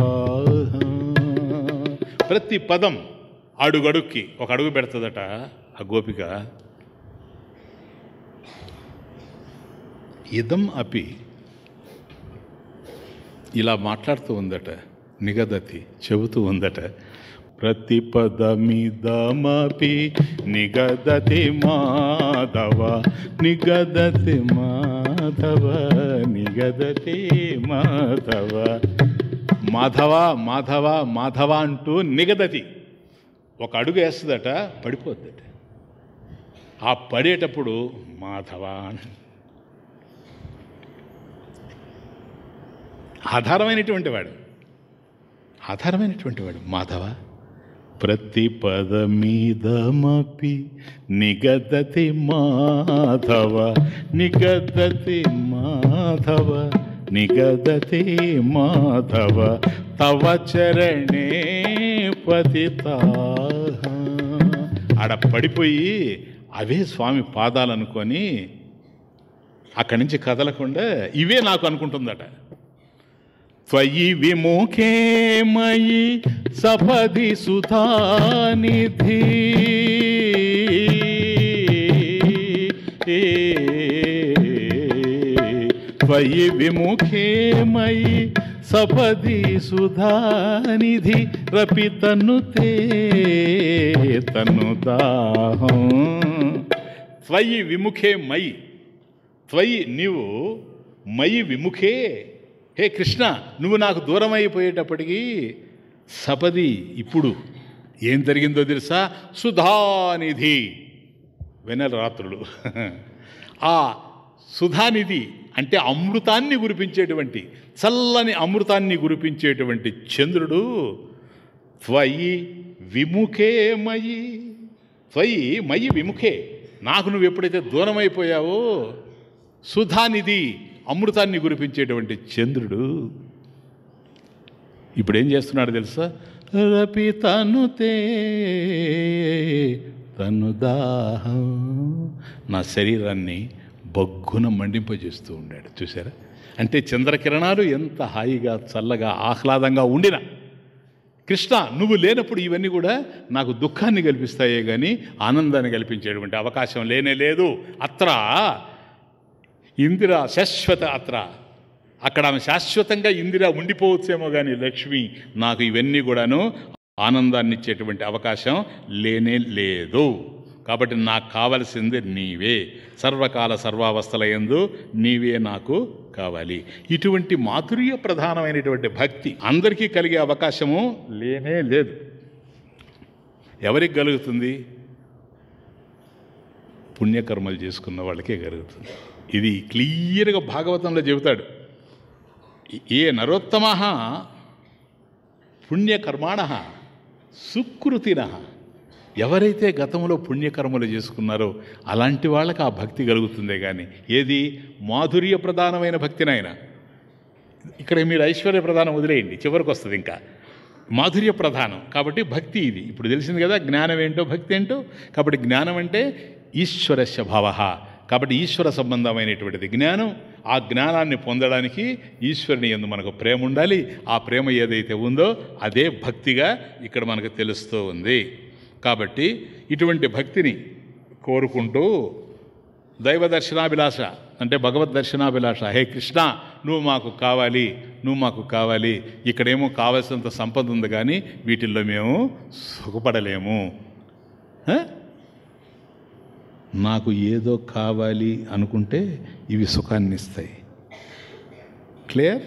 ప్రతి పదం అడుగడుక్కి ఒక అడుగు పెడుతుందట ఆ గోపిక. ఇదం అపి. ఇలా మాట్లాడుతూ ఉందట నిగదతి చెబుతూ ఉందట ప్రతిపదమిదమపి నిగదతి మాధవ నిగదతి మాధవ నిగదతి మాధవ. మాధవ మాధవ మాధవ అంటూ నిగదతి. ఒక అడుగు వేస్తుందట పడిపోద్దట. ఆ పడేటప్పుడు మాధవ అని ఆధారమైనటువంటి వాడు. ఆధారమైనటువంటి వాడు. మాధవ ప్రతి ప్రతిపదమీదమపి నిగదతి మాధవ నిగదతి మాధవ నిగదతి మాధవ తవ చరణే పతితా. ఆడ పడిపోయి అవే స్వామి పాదాలనుకొని అక్కడి నుంచి కదలకుండా ఇవే నాకు అనుకుంటుందట. త్వయి విముఖే మయి సపది సుధానిధి త్వయి విముఖే మయి సపది సుధానిధి రపి తను తే తను దాహం. త్వయి విముఖే మయి త్వయి నీవు మయి విముఖే హే కృష్ణ నువ్వు నాకు దూరం అయిపోయేటప్పటికీ సపది ఇప్పుడు. ఏం జరిగిందో తెలుసా? సుధానిధి. వెనల రాత్రులు. ఆ సుధానిధి అంటే అమృతాన్ని గురిపించేటువంటి చల్లని అమృతాన్ని గురిపించేటువంటి చంద్రుడు త్వయి విముఖే మయి. త్వయి మయి విముఖే. నాకు నువ్వు ఎప్పుడైతే దూరం అయిపోయావో సుధానిధి అమృతాన్ని కురిపించేటువంటి చంద్రుడు ఇప్పుడు ఏం చేస్తున్నాడు తెలుసా? రపి తను తే తను దాహం. నా శరీరాన్ని బొగ్గున మండింపజేస్తూ ఉండాడు చూసారా అంటే చంద్రకిరణాలు ఎంత హాయిగా చల్లగా ఆహ్లాదంగా ఉండిన కృష్ణ నువ్వు లేనప్పుడు ఇవన్నీ కూడా నాకు దుఃఖాన్ని కల్పిస్తాయే కానీ ఆనందాన్ని కల్పించేటువంటి అవకాశం లేనే లేదు. అత్ర ఇందిర శాశ్వత అత్ర. అక్కడ ఆమె శాశ్వతంగా ఇందిర ఉండిపోవచ్చేమో కానీ లక్ష్మి నాకు ఇవన్నీ కూడాను ఆనందాన్ని ఇచ్చేటువంటి అవకాశం లేనే లేదు. కాబట్టి నాకు కావలసింది నీవే. సర్వకాల సర్వావస్థల ఎందు నీవే నాకు కావాలి. ఇటువంటి మాధుర్య ప్రధానమైనటువంటి భక్తి అందరికీ కలిగే అవకాశము లేనే లేదు. ఎవరికి కలుగుతుంది? పుణ్యకర్మలు చేసుకున్న వాళ్ళకే కలుగుతుంది. ఇది క్లియర్గా భాగవతంలో చెబుతాడు. ఏ నరోత్తమ పుణ్యకర్మాణ సుకృతిన. ఎవరైతే గతంలో పుణ్యకర్మలు చేసుకున్నారో అలాంటి వాళ్ళకి ఆ భక్తి కలుగుతుందే కానీ ఏది? మాధుర్య ప్రధానమైన భక్తినైనా ఇక్కడ మీరు ఐశ్వర్య ప్రధానం వదిలేయండి చివరికి వస్తుంది ఇంకా. మాధుర్య ప్రధానం కాబట్టి భక్తి ఇది. ఇప్పుడు తెలిసింది కదా జ్ఞానం ఏంటో భక్తి ఏంటో? కాబట్టి జ్ఞానం అంటే ఈశ్వరస్య భావ. కాబట్టి ఈశ్వర సంబంధమైనటువంటిది జ్ఞానం ఆ జ్ఞానాన్ని పొందడానికి ఈశ్వరుని ఎందు మనకు ప్రేమ ఉండాలి. ఆ ప్రేమ ఏదైతే ఉందో అదే భక్తిగా ఇక్కడ మనకు తెలుస్తూ ఉంది. కాబట్టి ఇటువంటి భక్తిని కోరుకుంటూ దైవ దర్శనాభిలాష అంటే భగవద్ దర్శనాభిలాష హే కృష్ణ నువ్వు మాకు కావాలి నువ్వు మాకు కావాలి ఇక్కడేమో కావలసినంత సంపద ఉంది కానీ వీటిల్లో మేము సుఖపడలేము. నాకు ఏదో కావాలి అనుకుంటే ఇవి సుఖాన్ని ఇస్తాయి. క్లియర్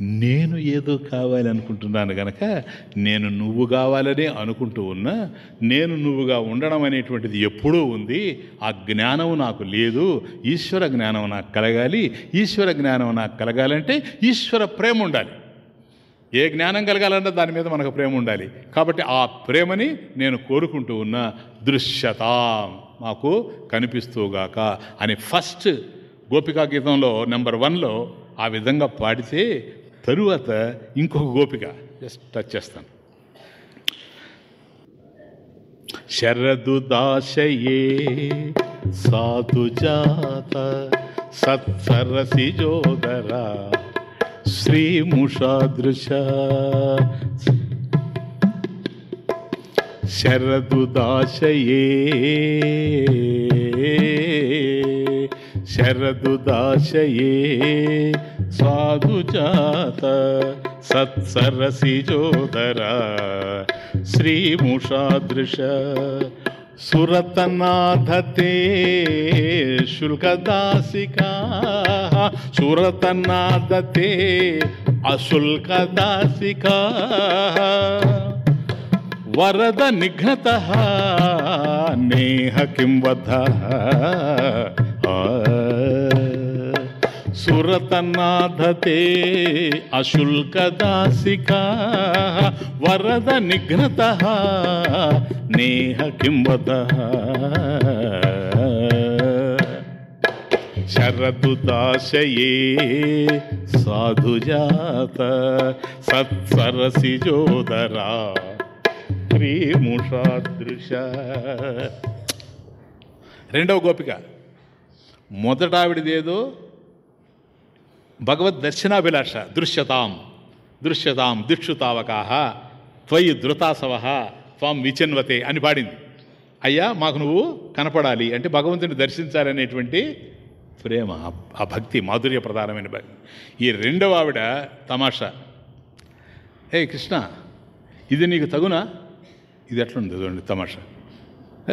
నేను ఏదో కావాలి అనుకుంటున్నాను గనక నేను నువ్వు కావాలనే అనుకుంటూ ఉన్నా నేను నువ్వుగా ఉండడం అనేటువంటిది ఎప్పుడూ ఉంది. ఆ జ్ఞానం నాకు లేదు. ఈశ్వర జ్ఞానం నాకు కలగాలి. ఈశ్వర జ్ఞానం నాకు కలగాలంటే ఈశ్వర ప్రేమ ఉండాలి. ఏ జ్ఞానం కలగాలంటే దాని మీద మనకు ప్రేమ ఉండాలి. కాబట్టి ఆ ప్రేమని నేను కోరుకుంటూ ఉన్న దృశ్యతాం. మాకు కనిపిస్తూగాక అని ఫస్ట్ గోపికా గీతంలో నెంబర్ వన్లో ఆ విధంగా పాడితే తరువాత ఇంకొక గోపిక. జస్ట్ టచ్ చేస్తాను. శరదు దాశయే సాధుజాత జాత సత్సరసి జోదరా శ్రీముషాదృశ శరదు దాశయే సాధుజాత సత్సరసిజోదర శ్రీముషాదృశ సురతనాథతే శుల్కదాసికా సురతనాథతే అశుల్కదాసికా వరద నిఘ్నత నేహ కిం వధ సురతనాథతే అశుల్కదాసికా వరద నిఘ్నత నేహ కింవత శరదు దాశయే సాధుజాత సత్సరసిజోదరా ప్రేముషాదృశ రెండవ గోపిక. మొదట ఆవిడదేదో భగవద్ దర్శనాభిలాష. దృశ్యతాం దృశ్యతాం దిక్షుతావకాహ త్వయి ధృతాసవ త్వం విచిన్వతే అని పాడింది. అయ్యా మాకు నువ్వు కనపడాలి. అంటే భగవంతుని దర్శించాలనేటువంటి ప్రేమ ఆ- ఆ భక్తి మాధుర్య ప్రధానమైన భక్తి. ఈ రెండవ ఆవిడ తమాషా. ఏ కృష్ణ ఇది నీకు తగునా? ఇది ఎట్లుంది చూడండి తమాషా.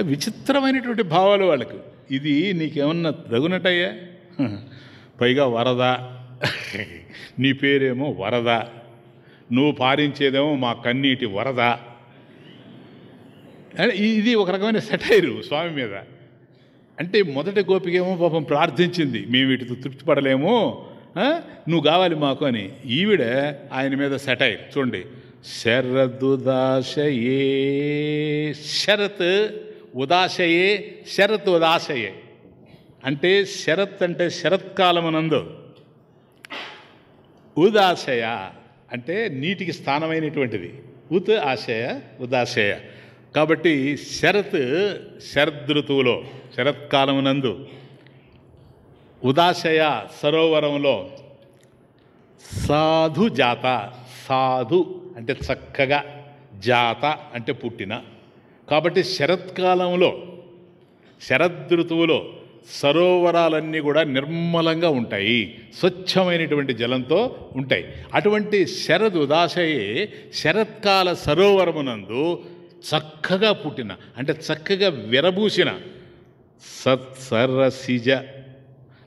విచిత్రమైనటువంటి భావాలు వాళ్ళకు. ఇది నీకేమన్నా తగునటయ్యా పైగా వరద. నీ పేరేమో వరద. నువ్వు పారించేదేమో మా కన్నీటి వరద. ఇది ఒక రకమైన సెటైరు స్వామి మీద. అంటే మొదటి గోపికేమో పాపం ప్రార్థించింది. మేము వీటితో తృప్తిపడలేము. నువ్వు కావాలి మాకు అని. ఈవిడ ఆయన మీద సెటైర్. చూడండి. శరదుదాశయే. శరత్ ఉదాశయే శరత్ ఉదాశయే. అంటే శరత్ అంటే శరత్కాలమునందు. ఉదాశయ అంటే నీటికి స్థానమైనటువంటిది. ఉత్ ఆశయ ఉదాశయ. కాబట్టి శరత్ శరదృతువులో శరత్కాలమునందు. ఉదాశయ సరోవరంలో సాధు జాత సాధు అంటే చక్కగా జాత అంటే పుట్టిన. కాబట్టి శరత్కాలంలో శరదృతువులో సరోవరాలన్నీ కూడా నిర్మలంగా ఉంటాయి. స్వచ్ఛమైనటువంటి జలంతో ఉంటాయి. అటువంటి శరద్ ఉదాశయే శరత్కాల సరోవరమునందు చక్కగా పుట్టిన అంటే చక్కగా విరబూసిన సత్సరసిజ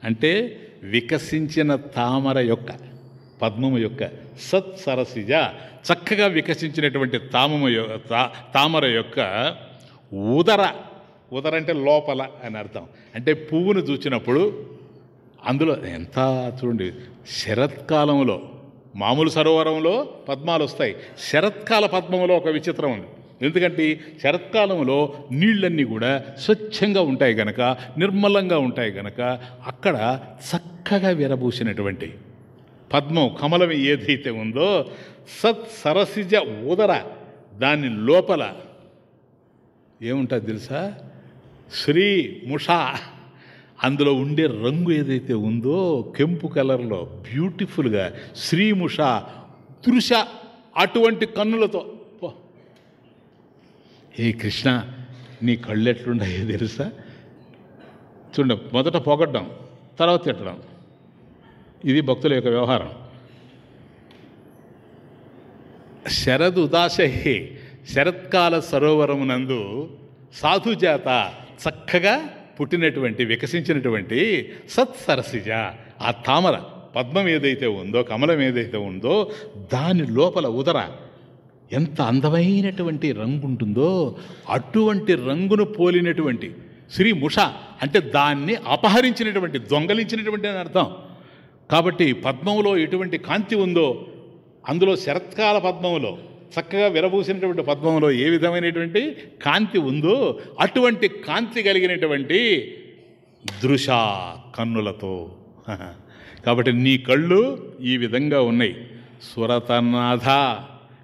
అంటే వికసించిన తామర యొక్క పద్మము యొక్క సత్సరసిజ చక్కగా వికసించినటువంటి తామము యొక్క తా- తామర యొక్క ఉదర ఉదర అంటే లోపల అని అర్థం. అంటే పువ్వును చూచినప్పుడు అందులో ఎంత చూడండి శరత్కాలంలో మామూలు సరోవరంలో పద్మాలు వస్తాయి. శరత్కాల పద్మంలో ఒక విచిత్రం ఉంది. ఎందుకంటే శరత్కాలంలో నీళ్ళన్నీ కూడా స్వచ్ఛంగా ఉంటాయి గనక నిర్మలంగా ఉంటాయి గనక అక్కడ చక్కగా విరబూసినటువంటి పద్మం కమలం ఏదైతే ఉందో సత్ సరసిజ ఉదర దాని లోపల ఏముంటుంది తెలుసా? శ్రీ ముష. అందులో ఉండే రంగు ఏదైతే ఉందో కెంపు కలర్లో బ్యూటిఫుల్గా శ్రీముష దృశ అటువంటి కన్నులతో. పో. ఏ కృష్ణ నీ కళ్ళు ఎట్లున్నాయో తెలుసా? చూడ మొదట పొగడ్డం తర్వాత తిట్టడం. ఇది భక్తుల యొక్క వ్యవహారం. శరద్ ఉదాసహే శరత్కాల సరోవరమునందు సాధుజాత చక్కగా పుట్టినటువంటి వికసించినటువంటి సత్సరసిజ ఆ తామర పద్మం ఏదైతే ఉందో కమలం ఏదైతే ఉందో దాని లోపల ఉదర ఎంత అందమైనటువంటి రంగు ఉంటుందో అటువంటి రంగును పోలినటువంటి శ్రీ ముష అంటే దాన్ని అపహరించినటువంటి దొంగలించినటువంటి అని అర్థం. కాబట్టి పద్మంలో ఎటువంటి కాంతి ఉందో అందులో శరత్కాల పద్మంలో చక్కగా విరబూసినటువంటి పద్మంలో ఏ విధమైనటువంటి కాంతి ఉందో అటువంటి కాంతి కలిగినటువంటి దృశ కన్నులతో. కాబట్టి నీ కళ్ళు ఈ విధంగా ఉన్నాయి. సురతనాథ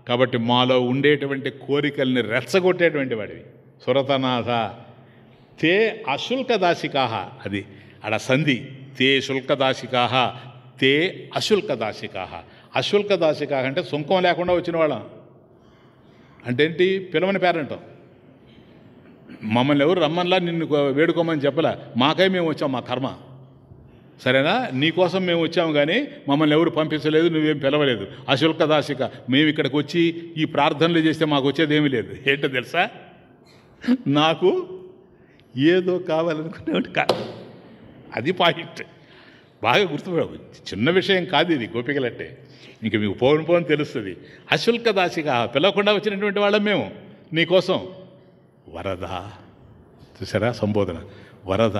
కాబట్టి మాలో ఉండేటువంటి కోరికల్ని రెచ్చగొట్టేటువంటి వాడివి. సురతనాథ తే అశుల్కదాసికా అది. అడ సంధి తే శుల్కదాసికాహ తే అశుల్కదాసికా. అశుల్కదాసికా అంటే సుంకం లేకుండా వచ్చిన వాళ్ళం. అంటే ఏంటి పిలవని పేరంటాం. మమ్మల్ని ఎవరు రమ్మన్లా నిన్ను వేడుకోమని చెప్పలే. మాకై మేము వచ్చాం మా కర్మ. సరేనా? నీకోసం మేము వచ్చాము కానీ మమ్మల్ని ఎవరు పంపించలేదు నువ్వేం పిలవలేదు. అశుల్క దాసిక మేము ఇక్కడికి వచ్చి ఈ ప్రార్థనలు చేస్తే మాకు వచ్చేది ఏమీ లేదు. ఏంటో తెలుసా? నాకు ఏదో కావాలనుకునేవాడు కా అది పాయింట్. బాగా గుర్తుపడ చిన్న విషయం కాదు ఇది గోపికలట్టే. ఇంక మీకు పోను పోను తెలుస్తుంది. అశుల్క దాసిగా పిలవకుండా వచ్చినటువంటి వాళ్ళం మేము. నీకోసం వరద. చూసారా సంబోధన. వరద.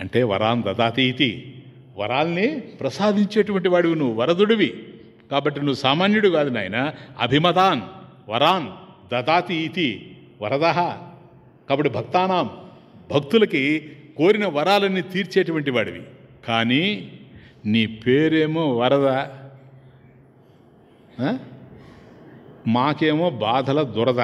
అంటే వరాన్ దదాతి ఇది వరాల్ని ప్రసాదించేటువంటి వాడివి నువ్వు వరదుడివి. కాబట్టి నువ్వు సామాన్యుడు కాదు నాయన. అభిమదాన్ వరాన్ దదాతి ఇతి వరద. కాబట్టి భక్తానాం. భక్తులకి కోరిన వరాలన్నీ తీర్చేటువంటి వాడివి. కానీ నీ పేరేమో వరద. మాకేమో బాధల దురద.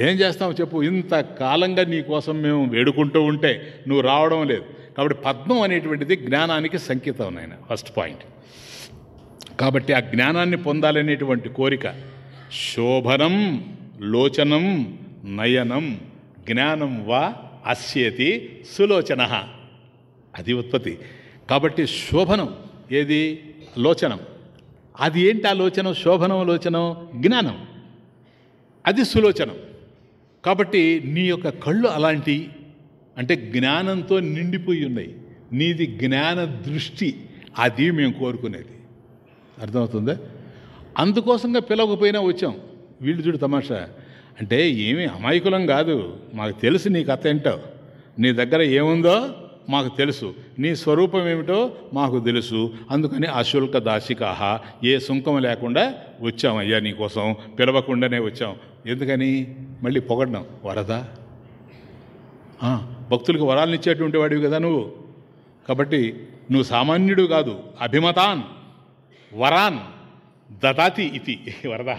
ఏం చేస్తావు చెప్పు? ఇంత కాలంగా నీ కోసం మేము వేడుకుంటూ ఉంటే నువ్వు రావడం లేదు. కాబట్టి పద్మం అనేటువంటిది జ్ఞానానికి సంకేతం నాయన ఫస్ట్ పాయింట్ కాబట్టి ఆ జ్ఞానాన్ని పొందాలనేటువంటి కోరిక శోభనం లోచనం నయనం జ్ఞానం వా అస్యతి సులోచన. అది ఉత్పత్తి. కాబట్టి శోభనం ఏది? లోచనం. అది ఏంటి ఆ లోచనం? శోభనం లోచనం జ్ఞానం. అది సులోచనం. కాబట్టి నీ యొక్క కళ్ళు అలాంటి అంటే జ్ఞానంతో నిండిపోయి ఉన్నాయి. నీది జ్ఞాన దృష్టి. అది మేము కోరుకునేది. అర్థమవుతుందా? అందుకోసంగా పిలవకపోయినా వచ్చాం. వీళ్ళు చూడు తమాషా. అంటే ఏమీ అమాయకులం కాదు. మాకు తెలుసు నీ కథ ఏంటో. నీ దగ్గర ఏముందో? మాకు తెలుసు. నీ స్వరూపం ఏమిటో మాకు తెలుసు. అందుకని అశుల్క దాసికాహ ఏ సుంకం లేకుండా వచ్చాం అయ్యా నీకోసం పిలవకుండానే వచ్చాం. ఎందుకని? మళ్ళీ పొగడ్డం. వరదా? భక్తులకు వరాలను ఇచ్చేటువంటి వాడివి కదా నువ్వు. కాబట్టి నువ్వు సామాన్యుడు కాదు అభిమతాన్ వరాన్ దదాతి ఇది వరద?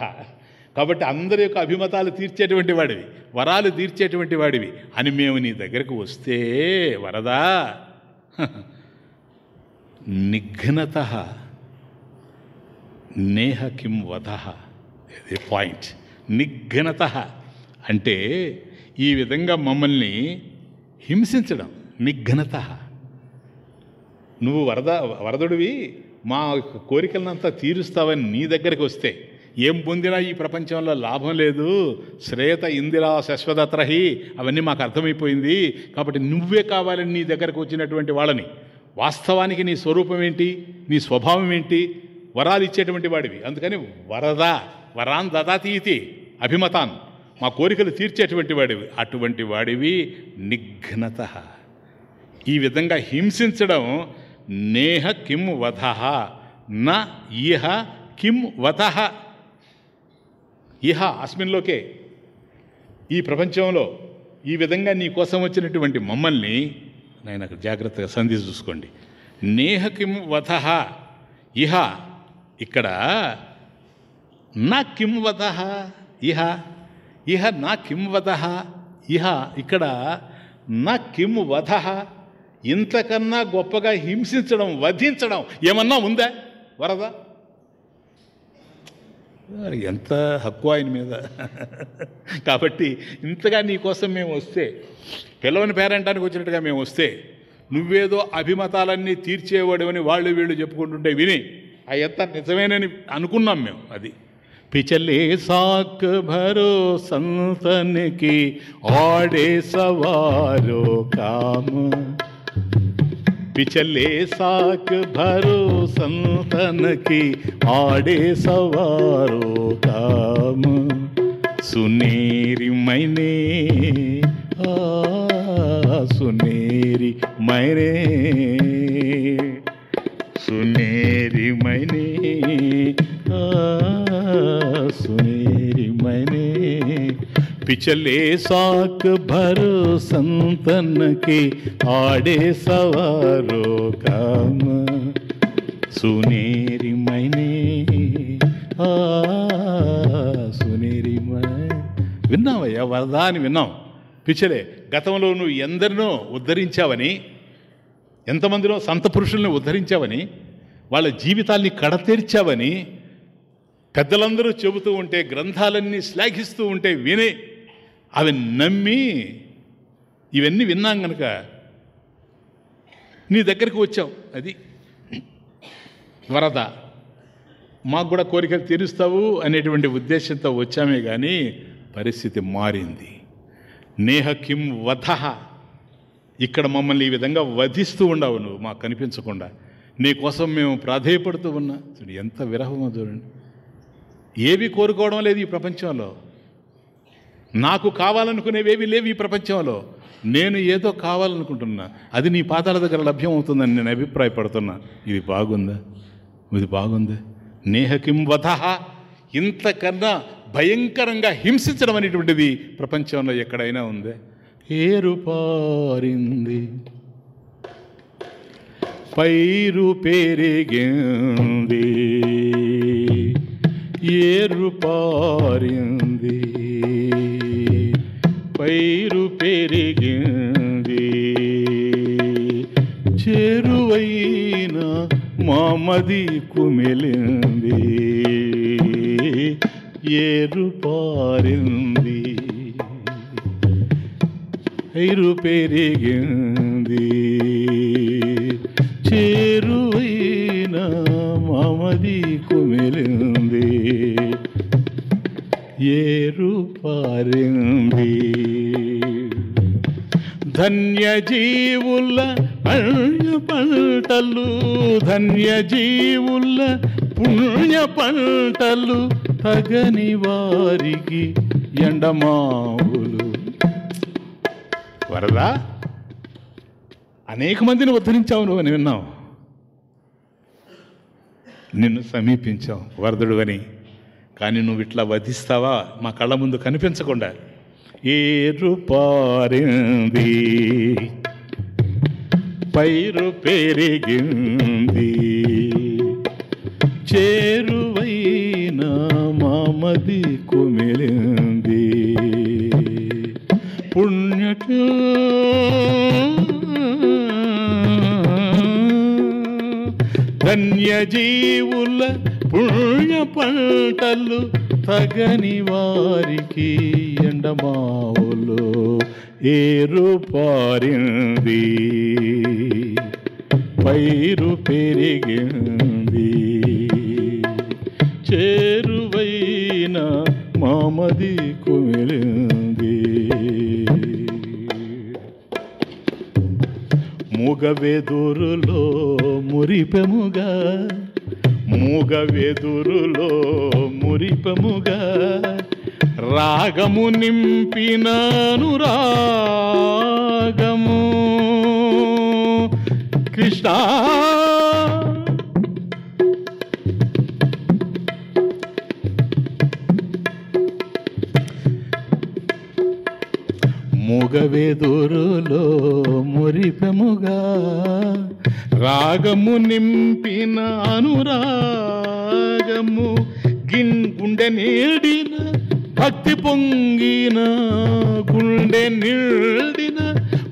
కాబట్టి అందరి యొక్క అభిమతాలు తీర్చేటువంటి వాడివి వరాలు తీర్చేటువంటి వాడివి. అని మేము నీ దగ్గరకు వస్తే వరదా? నిఘ్నత నేహ కిం వధ. ఇది పాయింట్ నిఘ్నత అంటే ఈ విధంగా మమ్మల్ని హింసించడం. నిఘ్నత. నువ్వు వరద వరదుడివి మా కోరికలనంతా తీరుస్తావని నీ దగ్గరికి వస్తే ఏం పొందినా ఈ ప్రపంచంలో లాభం లేదు. శ్రేత ఇందిరా శశ్వదత్రహి అవన్నీ మాకు అర్థమైపోయింది. కాబట్టి నువ్వే కావాలని నీ దగ్గరకు వచ్చినటువంటి వాళ్ళని. వాస్తవానికి నీ స్వరూపం ఏంటి? నీ స్వభావం ఏంటి? వరాలు ఇచ్చేటువంటి వాడివి. అందుకని వరద వరాన్ దదాతీతి అభిమతాన్. మా కోరికలు తీర్చేటువంటి వాడివి. అటువంటి వాడివి నిఘ్నత. ఈ విధంగా హింసించడం నేహ కిం వధ న ఇహ కిం వధ ఇహ అస్మిన్లోకే. ఈ ప్రపంచంలో ఈ విధంగా నీ కోసం వచ్చినటువంటి మమ్మల్ని నేను అక్కడ జాగ్రత్తగా సంధి చూసుకోండి. నేహకిం వధ. ఇహ ఇక్కడ నా కిం వధ. ఇహ ఇహ నా కిం వధ. ఇహ ఇక్కడ నా కిం వధ. ఇంతకన్నా గొప్పగా హింసించడం వధించడం ఏమన్నా ఉందా? వరదా? ఎంత హక్కు ఆయన మీద? కాబట్టి ఇంతగా నీకోసం మేము వస్తే పిల్లవని పేరంటానికి వచ్చినట్టుగా మేము వస్తే నువ్వేదో అభిమతాలన్నీ తీర్చేవాడమని వాళ్ళు వీళ్ళు చెప్పుకుంటుంటే విని ఆ ఎంత నిజమేనని అనుకున్నాం మేము అది. పిచలే సాక్ భరో సంతనికి ఆడే సవారో కామ. पिछले साक भरो संतन की आड़े सवारो काम सुनेरी मैंने सुनेरी मैंने। सुनेरी मैंने, आ सुनेरी मैंने। पिछले साक भरो संतन के आड़े सवारो काम सुनेरी मैंने ఆ సునేరి విన్నావయ్యా వరదా అని విన్నాం పిచ్చలే గతంలో నువ్వు ఎందరినో ఉద్ధరించావని ఎంతమందినో సంత పురుషుల్ని ఉద్ధరించావని వాళ్ళ జీవితాల్ని కడతీర్చావని పెద్దలందరూ చెబుతూ ఉంటే గ్రంథాలన్నీ శ్లాఘిస్తూ ఉంటే వినే అవి నమ్మి ఇవన్నీ విన్నాం గనక నీ దగ్గరికి వచ్చావు. అది వరద. మాకు కూడా కోరికలు తీరుస్తావు అనేటువంటి ఉద్దేశంతో వచ్చామే కానీ పరిస్థితి మారింది. నేహ కిం వధ. ఇక్కడ మమ్మల్ని ఈ విధంగా వధిస్తూ ఉండవు నువ్వు మాకు కనిపించకుండా. నీ కోసం మేము ప్రాధేయపడుతూ ఉన్నా. చూడు ఎంత విరహమో చూడండి. ఏవి కోరుకోవడం లేదు ఈ ప్రపంచంలో. నాకు కావాలనుకునేవేవి లేవు ఈ ప్రపంచంలో. నేను ఏదో కావాలనుకుంటున్నా. అది నీ పాదాల దగ్గర లభ్యం అవుతుందని నేను అభిప్రాయపడుతున్నా. ఇది బాగుందా? ఇది బాగుందా? నేహకిం వధ. ఇంతకన్నా భయంకరంగా హింసించడం అనేటువంటిది ప్రపంచంలో ఎక్కడైనా ఉందే? ఏరు పారింది. పైరు పెరిగింది. ఏరు పారింది. పైరు పెరిగింది. చేరువైన మామది కుమిలింది. ఏరు పారింది. ఐరు పెరిగింది. చేరువైన మామది కుమిలింది. ఏరు పారింది. ధన్యజీవుల పుణ్య పంటలు ధన్యజీవుల పుణ్య పంటలు తగని వారికి ఎండమావులు. వరదా? అనేక మందిని ఉద్ధరించావు నువ్వు అని విన్నావు. నిన్ను సమీపించావు వరదుడు అని. కానీ నువ్వు ఇట్లా వధిస్తావా? మా కళ్ళ ముందు కనిపించకుండా. ఏరు పారింది పైరు పెరిగింది. చేరువైన మామది కుమిలింది. పుణ్యట ధన్యజీవుల పుణ్య పంటలు తగని వారికి ఎండమావులు ఏరు పారింది. పైరు పెరిగింది. చేరువైన మామది కుమిలింది. మూగవెదురులో మురిపెముగా మూగ వెదురులో మురిపముగా రాగము నింపినాను రాగము. కృష్ణ! మూగవెదురులో మురిపెముగా రాగము నింపిన అనురాగము గిన్ గుండె నీడిన భక్తి పొంగిన గుండె నీడిన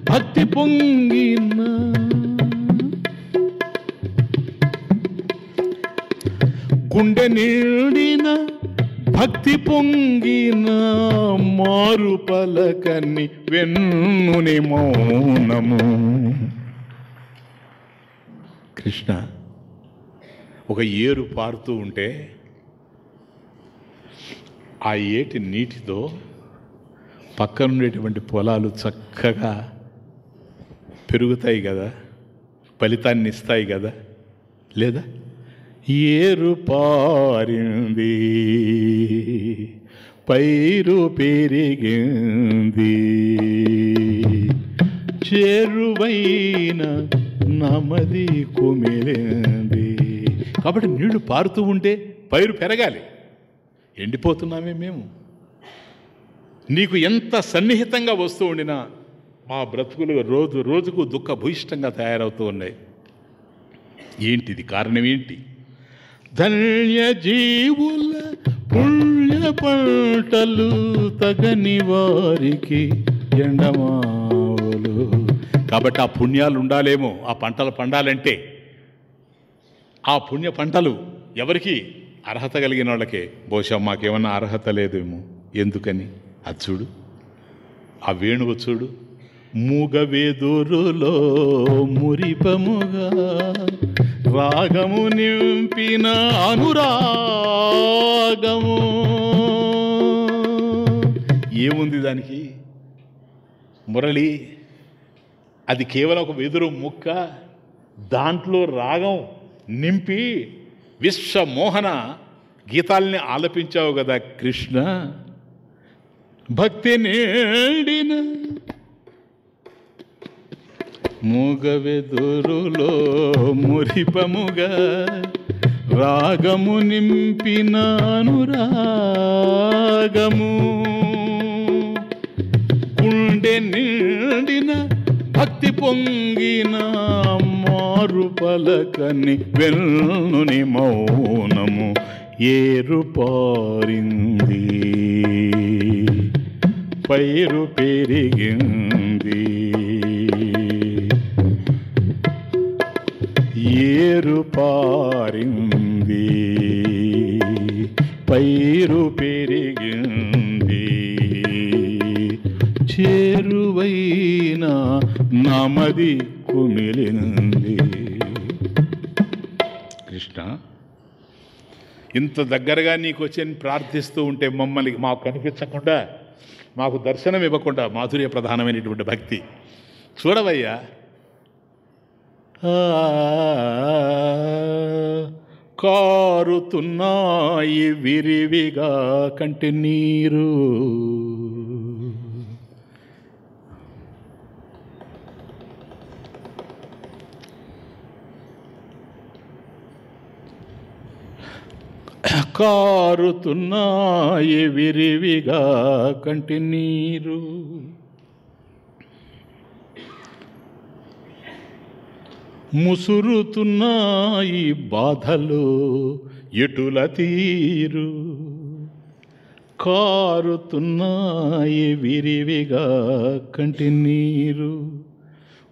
భక్తి పొంగిన. గుండె నీడిన భక్తి పొంగిన మారు పలకని వెన్నుని మౌనము. కృష్ణ. ఒక ఏరు పారుతూ ఉంటే ఆ ఏటి నీటితో పక్కన ఉండేటువంటి పొలాలు చక్కగా పెరుగుతాయి కదా ఫలితాన్ని ఇస్తాయి కదా లేదా? ఏరు పారింది పైరు పెరిగింది చేరువైన నమది కుమిలింది. కాబట్టి నీళ్ళు పారుతూ ఉంటే పైరు పెరగాలి. ఎండిపోతున్నామే మేము. నీకు ఎంత సన్నిహితంగా వస్తూ ఉండినా మా బ్రతుకులు రోజు రోజుకు దుఃఖ భూయిష్టంగా తయారవుతూ ఉన్నాయి. ఏంటిది కారణం ఏంటి ధన్య జీవుల పుణ్య పంటలు తగని వారికి ఎండమా కాబట్టి ఆ పుణ్యాలు ఉండాలేమో ఆ పంటలు పండాలంటే ఆ పుణ్య పంటలు ఎవరికి అర్హత కలిగిన వాళ్ళకే? బహుశా మాకేమన్నా అర్హత లేదేమో. ఎందుకని? అది చూడు. ఆ వేణువు చూడు. మూగవేదురులో మురిపముగా రాగము నింపిన అనురాగము. ఏముంది దానికి? మురళి అది కేవలం ఒక వెదురు ముక్క దాంట్లో రాగం నింపి విశ్వమోహన గీతాల్ని ఆలపించావు కదా కృష్ణ. భక్తి నేడిన మూగవెదురులో మురిపముగా రాగము నింపినాను రాగము. గుండె నిండిన భక్తి పొంగిన మారు పలకని వెన్నుని మౌనము ఏరు పారింది పైరు పెరిగింది ఏరు పారింది పైరు పెరిగింది చేరువైన నామది కుమిలింది. కృష్ణ ఇంత దగ్గరగా నీకు వచ్చి ప్రార్థిస్తూ ఉంటే మమ్మల్ని మాకు కనిపించకుండా మాకు దర్శనం ఇవ్వకుండా మాధుర్య ప్రధానమైనటువంటి భక్తి. చూడవయ్యా. కారుతున్నాయి విరివిగా కంటి నీరు. కారుతున్నాయి విరివిగా కంటి నీరు. ముసురుతున్నాయి బాధలు ఎటుల తీరు. కారుతున్నాయి విరివిగా కంటి నీరు.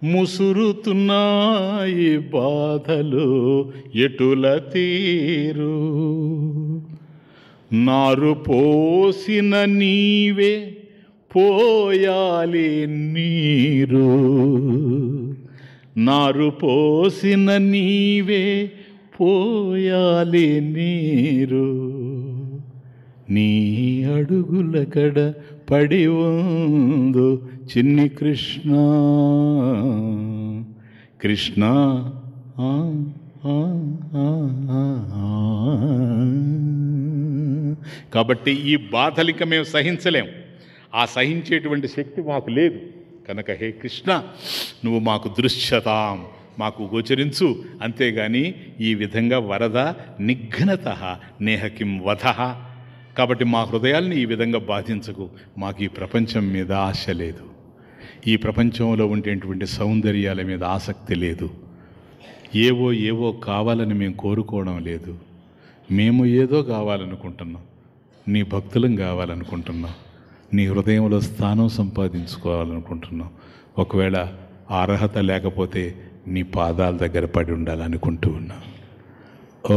ముసురుతున్నాయి బాధలు ఎటుల తీరు? నారు పోసిన నీవే పోయాలి నీరు. నారు పోసిన నీవే పోయాలి నీరు. నీ అడుగుల కడ పడి ఉందో చిన్ని కృష్ణ. కృష్ణ. కాబట్టి ఈ బాధలిక మేము సహించలేం. ఆ సహించేటువంటి శక్తి మాకు లేదు. కనుక హే కృష్ణ నువ్వు మాకు దృశ్యతాం మాకు గోచరించు. అంతేగాని ఈ విధంగా వరద నిఘ్నత నేహకిం వధ. కాబట్టి మా హృదయాల్ని ఈ విధంగా బాధించకు. మాకు ఈ ప్రపంచం మీద ఆశ లేదు. ఈ ప్రపంచంలో ఉండేటువంటి సౌందర్యాల మీద ఆసక్తి లేదు. ఏవో ఏవో కావాలని మేము కోరుకోవడం లేదు. మేము ఏదో కావాలనుకుంటున్నాం. నీ భక్తులం కావాలనుకుంటున్నాం. నీ హృదయంలో స్థానం సంపాదించుకోవాలనుకుంటున్నాం. ఒకవేళ అర్హత లేకపోతే నీ పాదాల దగ్గర పడి ఉండాలనుకుంటూ ఉన్నా. ఓ